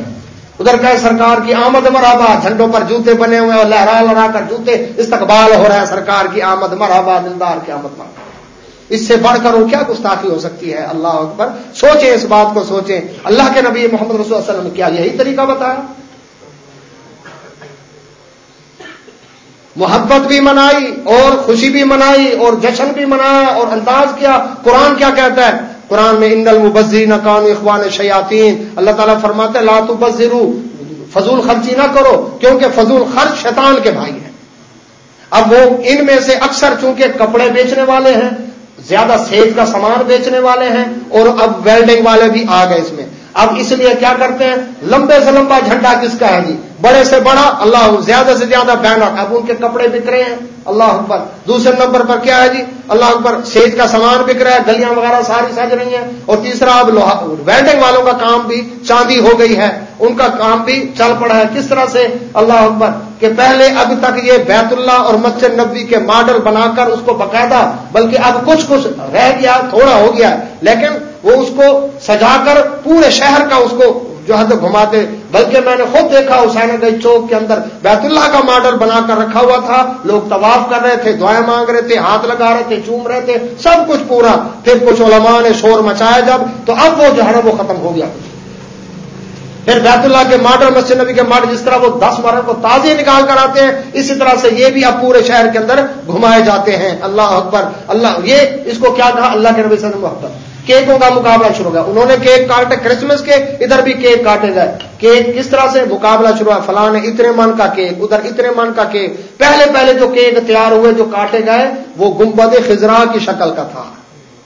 ادھر کہ سرکار کی آمد مرحبا، جھنڈوں پر جوتے بنے ہوئے اور لہرا لہرا کر جوتے استقبال ہو رہا ہے سرکار کی آمد مرحبا، دلدار کی آمد مرحبا اس سے بڑھ کر وہ کیا گستاخی ہو سکتی ہے؟ اللہ اکبر۔ سوچیں اس بات کو، سوچیں۔ اللہ کے نبی محمد رسول اللہ علیہ وسلم کیا یہی طریقہ بتایا؟ محبت بھی منائی اور خوشی بھی منائی اور جشن بھی منایا اور انداز کیا۔ قرآن کیا کہتا ہے؟ قرآن میں ان المبزرین نقان اخوان شیاطین اللہ تعالیٰ فرماتے لاتو بزرو فضول خرچی نہ کرو، کیونکہ فضول خرچ شیطان کے بھائی ہیں۔ اب وہ ان میں سے اکثر چونکہ کپڑے بیچنے والے ہیں زیادہ سیج کا سامان بیچنے والے ہیں اور اب ویلڈنگ والے بھی آ گئے اس میں۔ اب اس لیے کیا کرتے ہیں؟ لمبے سے لمبا جھنڈا کس کا ہے جی؟ بڑے سے بڑا اللہ زیادہ سے زیادہ بینر اب ان کے کپڑے بک رہے ہیں۔ اللہ اکبر۔ دوسرے نمبر پر کیا ہے جی؟ اللہ اکبر۔ سیج کا سامان بک رہا ہے، گلیاں وغیرہ ساری سج رہی ہیں۔ اور تیسرا، اب ویلڈنگ والوں کا کام بھی چاندی ہو گئی ہے۔ ان کا کام بھی چل پڑا ہے۔ کس طرح سے؟ اللہ اکبر۔ کہ پہلے اب تک یہ بیت اللہ اور مسجد نبی کے ماڈل بنا کر اس کو باقاعدہ، بلکہ اب کچھ کچھ رہ گیا، تھوڑا ہو گیا لیکن وہ اس کو سجا کر پورے شہر کا اس کو جو ہے تو گھماتے، بلکہ میں نے خود دیکھا حسین گئی چوک کے اندر بیت اللہ کا ماڈل بنا کر رکھا ہوا تھا، لوگ طواف کر رہے تھے، دعائیں مانگ رہے تھے، ہاتھ لگا رہے تھے، چوم رہے تھے، سب کچھ پورا۔ پھر کچھ علماء نے شور مچایا جب، تو اب وہ جو ہے وہ ختم ہو گیا۔ پھر بیت اللہ کے ماڈل مسجد نبی کے ماڈل جس طرح وہ دس مارن کو تازی نکال کر آتے ہیں، اسی طرح سے یہ بھی اب پورے شہر کے اندر گھمائے جاتے ہیں۔ اللہ اکبر، اللہ، یہ اس کو کیا کہا؟ اللہ کے نبی صلی اللہ محبت۔ کیکوں کا مقابلہ شروع ہوا انہوں نے کیک کاٹے کرسمس کے، ادھر بھی کیک کاٹے گئے۔ کیک کس طرح سے مقابلہ شروع ہوا؟ فلاں نے اتنے من کا کیک، ادھر اتنے من کا کیک۔ پہلے پہلے جو کیک تیار ہوئے، جو کاٹے گئے، وہ گمبد خزرا کی شکل کا تھا۔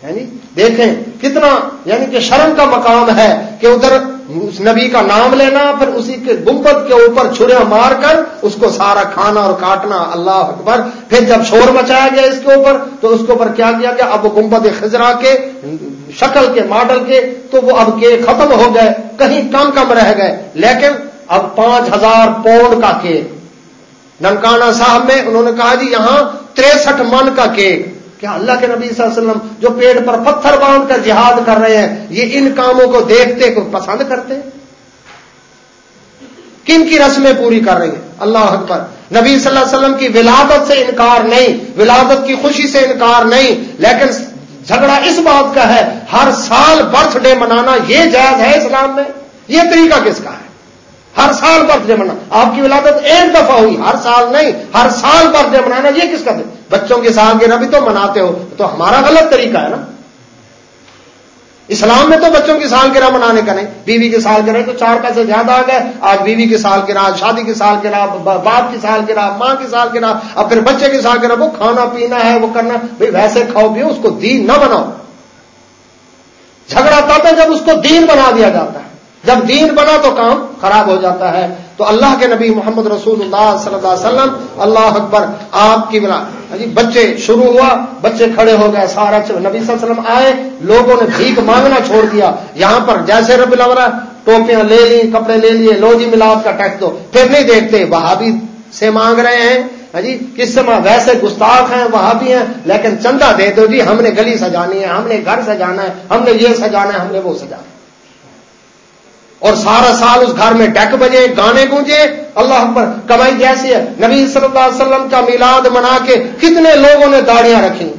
یعنی دیکھیں کتنا یعنی کہ شرم کا مقام ہے کہ ادھر اس نبی کا نام لینا، پھر اسی کے گمبد کے اوپر چھریا مار کر اس کو سارا کھانا اور کاٹنا، اللہ اکبر۔ پھر جب شور مچایا گیا اس کے اوپر، تو اس کے اوپر کیا کیا گیا اب گمبد خزرا کے، شکل کے، ماڈل کے، تو وہ اب کے ختم ہو گئے، کہیں کم کم رہ گئے۔ لیکن اب پانچ ہزار پاؤنڈ کا کیک۔ ننکانہ صاحب میں انہوں نے کہا جی یہاں تریسٹھ من کا کیک۔ کیا اللہ کے نبی صلی اللہ علیہ وسلم جو پیٹ پر پتھر باندھ کر جہاد کر رہے ہیں، یہ ان کاموں کو دیکھتے، کو پسند کرتے؟ کن کی رسمیں پوری کر رہی ہیں؟ اللہ اکبر۔ نبی صلی اللہ علیہ وسلم کی ولادت سے انکار نہیں، ولادت کی خوشی سے انکار نہیں، لیکن جھگڑا اس بات کا ہے، ہر سال برتھ ڈے منانا یہ جائز ہے اسلام میں؟ یہ طریقہ کس کا ہے؟ ہر سال برتھ ڈے منانا۔ آپ کی ولادت ایک دفعہ ہوئی، ہر سال نہیں، ہر سال برتھ ڈے منانا، یہ کس کا دے؟ بچوں کی سالگرہ بھی تو مناتے ہو، تو ہمارا غلط طریقہ ہے نا۔ اسلام میں تو بچوں کی سالگرہ منانے کا نہیں۔ بیوی کی سالگرہ تو چار پیسے زیادہ آ گئے۔ آج بیوی کی سالگرہ آج شادی کی سالگرہ باپ کی سالگرہ ماں کی سالگرہ اب پھر بچے کی سالگرہ وہ کھانا پینا ہے، وہ کرنا بھائی ویسے کھاؤ بھی اس کو دین نہ بناؤ۔ جھگڑا تب ہے جب اس کو دین بنا دیا جاتا ہے۔ جب دین بنا تو کام خراب ہو جاتا ہے۔ تو اللہ کے نبی محمد رسول اللہ صلی اللہ علیہ وسلم، اللہ اکبر، آپ کی بنا۔ ہاں جی بچے شروع ہوا، بچے کھڑے ہو گئے، سارا نبی صلی اللہ علیہ وسلم آئے، لوگوں نے بھیک مانگنا چھوڑ دیا۔ یہاں پر جیسے رب الورا ٹوپیاں لے لی کپڑے لے لیے لو جی ملاوٹ کا ٹیکس دو۔ پھر نہیں دیکھتے وہاں بھی سے مانگ رہے ہیں۔ ہاں جی کس سما ویسے گستاخ ہیں وہاں بھی ہیں، لیکن چندہ دے دو جی ہم نے گلی سجانی ہے، ہم نے گھر سجانا ہے، ہم نے یہ سجانا ہے، ہم نے وہ سجانا ہے۔ اور سارا سال اس گھر میں ڈیک بجے، گانے گونجے۔ اللہ پر کمائی جیسی ہے۔ نبی صلی اللہ علیہ وسلم کا میلاد منا کے کتنے لوگوں نے داڑیاں رکھی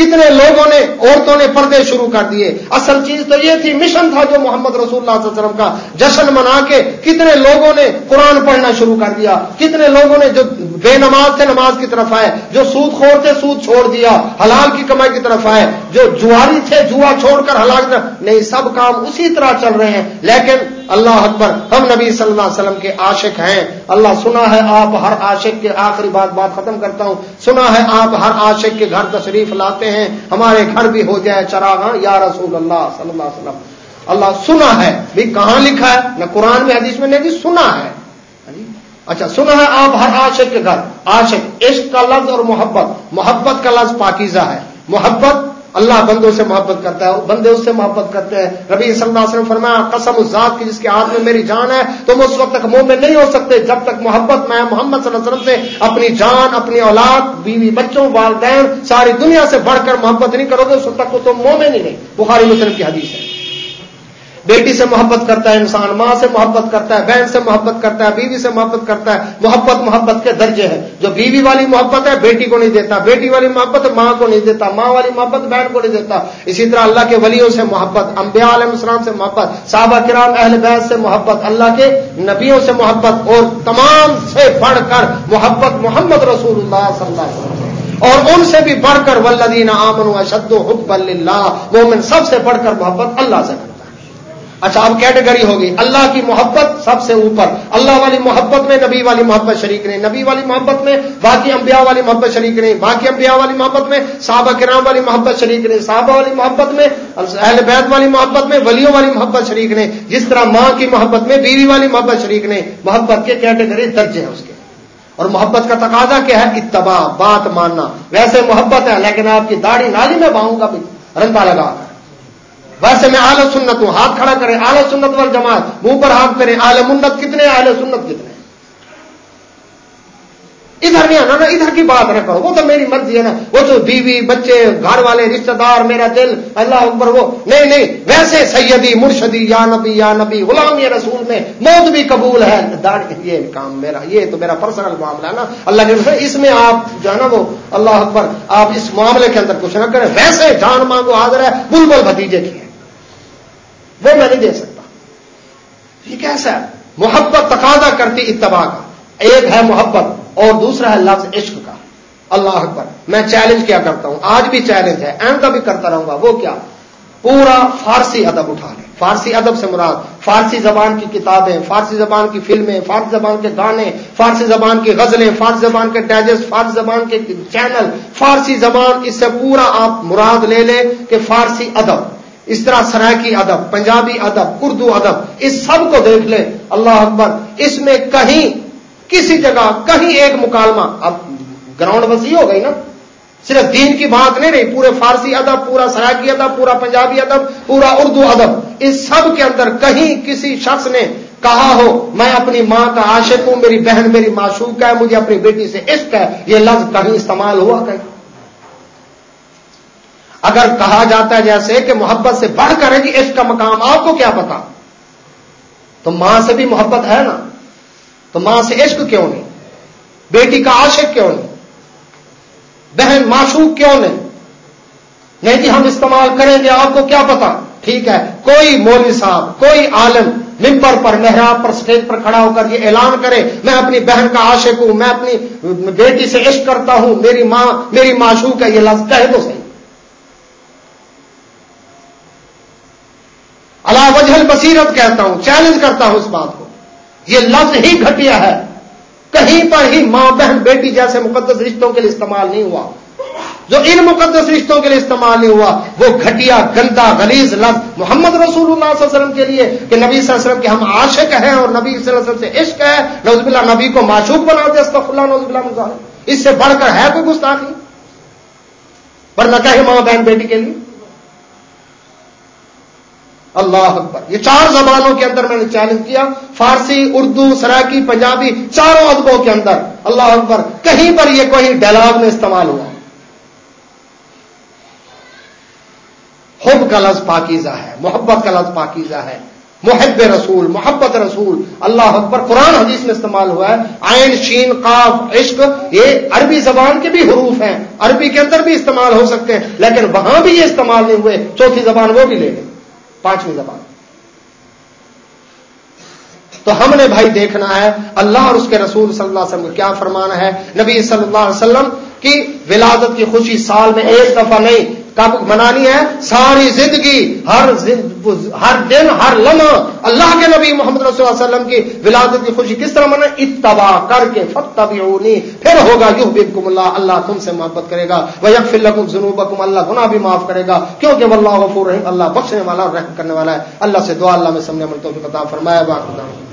کتنے لوگوں نے، عورتوں نے پردے شروع کر دیے۔ اصل چیز تو یہ تھی مشن تھا جو محمد رسول اللہ صلی اللہ علیہ وسلم کا جشن منا کے کتنے لوگوں نے قرآن پڑھنا شروع کر دیا۔ کتنے لوگوں نے جو بے نماز تھے نماز کی طرف آئے، جو سود خور تھے سود چھوڑ دیا، حلال کی کمائی کی طرف آئے، جو جواری تھے جوا چھوڑ کر حلال نہیں، سب کام اسی طرح چل رہے ہیں۔ لیکن اللہ اکبر، ہم نبی صلی اللہ علیہ وسلم کے عاشق ہیں۔ اللہ سنا ہے آپ ہر عاشق کے آخری بات بات ختم کرتا ہوں۔ سنا ہے آپ ہر عاشق کے گھر تشریف لاتے ہیں، ہمارے گھر بھی ہو جائے چراغاں۔ یا رسول اللہ صلی اللہ علیہ وسلم، اللہ سنا ہے۔ بھی کہاں لکھا ہے؟ نہ قرآن میں، حدیث میں نہیں بھی سنا ہے۔ ہاں جی؟ اچھا سنا ہے آپ ہر عاشق کے گھر۔ عاشق، عشق کا لفظ اور محبت۔ محبت کا لفظ پاکیزہ ہے۔ محبت اللہ بندوں سے محبت کرتا ہے، بندے اس سے محبت کرتے ہیں۔ ربی صلی اللہ علیہ وسلم فرمایا، قسم اس ذات کی جس کے ہاتھ میں میری جان ہے، تم اس وقت تک منہ میں نہیں ہو سکتے جب تک محبت میں محمد صلی اللہ علیہ وسلم سے اپنی جان، اپنی اولاد، بیوی، بچوں، والدین، ساری دنیا سے بڑھ کر محبت نہیں کرو گے، اس وقت تک وہ تم منہ میں نہیں۔ بخاری مسلم کی حدیث ہے۔ بیٹی سے محبت کرتا ہے انسان، ماں سے محبت کرتا ہے، بہن سے محبت کرتا ہے، بیوی سے محبت کرتا ہے۔ محبت محبت کے درجے ہیں۔ جو بیوی والی محبت ہے، بیٹی کو نہیں دیتا۔ بیٹی والی محبت ماں کو نہیں دیتا۔ ماں والی محبت بہن کو نہیں دیتا۔ اسی طرح اللہ کے ولیوں سے محبت، انبیاء علیہ السلام سے محبت، صحابہ کرام، اہل بیت سے محبت، اللہ کے نبیوں سے محبت، اور تمام سے بڑھ کر محبت محمد رسول اللہ صلی اللہ علیہ وسلم۔ اور ان سے بھی بڑھ کر ولدین آمن و شد و حب اللہ مومن سب سے بڑھ کر محبت اللہ سے۔ اچھا اب کیٹیگری ہوگی اللہ کی محبت سب سے اوپر اللہ والی محبت میں نبی والی محبت شریک نہیں نبی والی محبت میں باقی انبیاء والی محبت شریک نہیں باقی انبیاء والی محبت میں صحابہ کرام والی محبت شریک نہیں صحابہ والی محبت میں اہل بیت والی محبت میں ولیوں والی محبت شریک نہیں جس طرح ماں کی محبت میں بیوی والی محبت شریک نہیں محبت کے کیٹیگری درجے ہیں اس کے اور محبت کا تقاضا کیا ہے اتباع بات ماننا ویسے محبت ہے لیکن آپ کی داڑھی نالی میں باؤں گا بھی رندا لگا کر ویسے میں آل سنت ہوں ہاتھ کھڑا کریں، آل سنت وال جماعت منہ پر ہاتھ کریں آل منت کتنے آل سنت کتنے ادھر نہیں آنا، نا ادھر کی بات نہ کرو وہ تو میری مرضی ہے نا۔ وہ تو بیوی، بچے، گھر والے، رشتہ دار، میرا دل، اللہ اکبر وہ۔ نہیں نہیں، ویسے سیدی، مرشدی، یا نبی یا نبی، غلام یا رسول میں موت بھی قبول ہے۔ یہ کام میرا، یہ تو میرا پرسنل معاملہ ہے نا۔ اللہ کے اس میں آپ جو ہے نا وہ، اللہ اکبر، آپ اس معاملے کے اندر کچھ نہ کریں۔ ویسے جان مانگو، حاضر ہے، بلبل بھتیجے کی ہے۔ وہ میں نہیں دے سکتا۔ یہ کیسا ہے محبت تقاضا کرتی اتباع کا۔ ایک ہے محبت اور دوسرا ہے لفظ عشق کا۔ اللہ اکبر، میں چیلنج کیا کرتا ہوں۔ آج بھی چیلنج ہے اہم بھی کرتا رہوں گا۔ وہ کیا؟ پورا فارسی ادب اٹھا لیں فارسی ادب سے مراد، فارسی زبان کی کتابیں، فارسی زبان کی فلمیں، فارسی زبان کے گانے، فارسی زبان کی غزلیں، فارسی زبان کے ڈائجسٹ فارسی زبان کے چینل فارسی زبان، اس سے پورا آپ مراد لے لیں کہ فارسی ادب۔ اس طرح سرائکی ادب، پنجابی ادب، اردو ادب، اس سب کو دیکھ لیں اللہ اکبر، اس میں کہیں، کسی جگہ کہیں ایک مکالمہ، اب گراؤنڈ وسیع ہو گئی نا، صرف دین کی بات نہیں رہی، پورے فارسی ادب، پورا سرائکی ادب، پورا پنجابی ادب، پورا اردو ادب، اس سب کے اندر کہیں کسی شخص نے کہا ہو، میں اپنی ماں کا عاشق ہوں، میری بہن میری معشوق ہے، مجھے اپنی بیٹی سے عشق ہے، یہ لفظ کہیں استعمال ہوا کہیں؟ اگر کہا جاتا ہے جیسے کہ محبت سے بڑھ کر ہے جی عشق کا مقام، آپ کو کیا پتا؟ تو ماں سے بھی محبت ہے نا؟ تو ماں سے عشق کیوں نہیں؟ بیٹی کا عاشق کیوں نہیں؟ بہن معشوق کیوں نہیں؟ نہیں جی ہم استعمال کریں گے، آپ کو کیا پتا؟ ٹھیک ہے، کوئی مولوی صاحب، کوئی عالم ممبر پر، محراب پر، سٹیج پر کھڑا ہو کر یہ اعلان کرے، میں اپنی بہن کا عاشق ہوں، میں اپنی بیٹی سے عشق کرتا ہوں، میری ماں، میری معشوق ہے، یہ لفظ کہہ تو صحیح اللہ وجہ بصیرت کہتا ہوں چیلنج کرتا ہوں اس بات کو۔ یہ لفظ ہی گھٹیا ہے۔ کہیں پر ہی ماں بہن بیٹی جیسے مقدس رشتوں کے لیے استعمال نہیں ہوا۔ جو ان مقدس رشتوں کے لیے استعمال نہیں ہوا، وہ گھٹیا، گندا، غلیظ لفظ محمد رسول اللہ صلی اللہ علیہ وسلم کے لیے کہ نبی صلی اللہ علیہ وسلم کے ہم عاشق ہیں اور نبی صلی اللہ علیہ وسلم سے عشق ہے۔ نوز اللہ نبی کو معشوق بنا دے اللہ نوز اللہ اس سے بڑھ کر ہے کوئی گستاخی؟ پر نہ کہے ماں بہن بیٹی کے لیے؟ اللہ اکبر۔ یہ چار زبانوں کے اندر میں نے چیلنج کیا۔ فارسی، اردو سراکی پنجابی، چاروں ادبوں کے اندر۔ اللہ اکبر، کہیں پر یہ کوئی ڈائلاگ میں استعمال ہوا۔ حب کا لفظ پاکیزہ ہے، محبت کا لفظ پاکیزہ ہے۔ محب رسول، محبت رسول۔ اللہ اکبر، قرآن حدیث میں استعمال ہوا ہے۔ آئین شین، قاف، عشق، یہ عربی زبان کے بھی حروف ہیں۔ عربی کے اندر بھی استعمال ہو سکتے ہیں، لیکن وہاں بھی یہ استعمال نہیں ہوئے۔ چوتھی زبان وہ بھی لے لیں پانچویں زبان۔ تو ہم نے بھائی دیکھنا ہے، اللہ اور اس کے رسول صلی اللہ علیہ وسلم کو کیا فرمانا ہے؟ نبی صلی اللہ علیہ وسلم کی ولادت کی خوشی سال میں ایک دفعہ نہیں کب منانی ہے؟ ساری زندگی، ہر ہر دن، ہر لمحہ اللہ کے نبی محمد رسول اللہ علیہ وسلم کی ولادت کی خوشی کس طرح منا اتباع کر کے فتبعونی پھر ہوگا یحببکم اللہ اللہ تم سے محبت کرے گا، ویغفر لکم ذنوبکم اللہ گناہ بھی معاف کرے گا، کیونکہ واللہ غفور رحیم، اللہ بخشنے والا اور رحم کرنے والا ہے۔ اللہ سے دعا، اللہ میں سمجھنے عمل توفیق عطا فرمائے باقی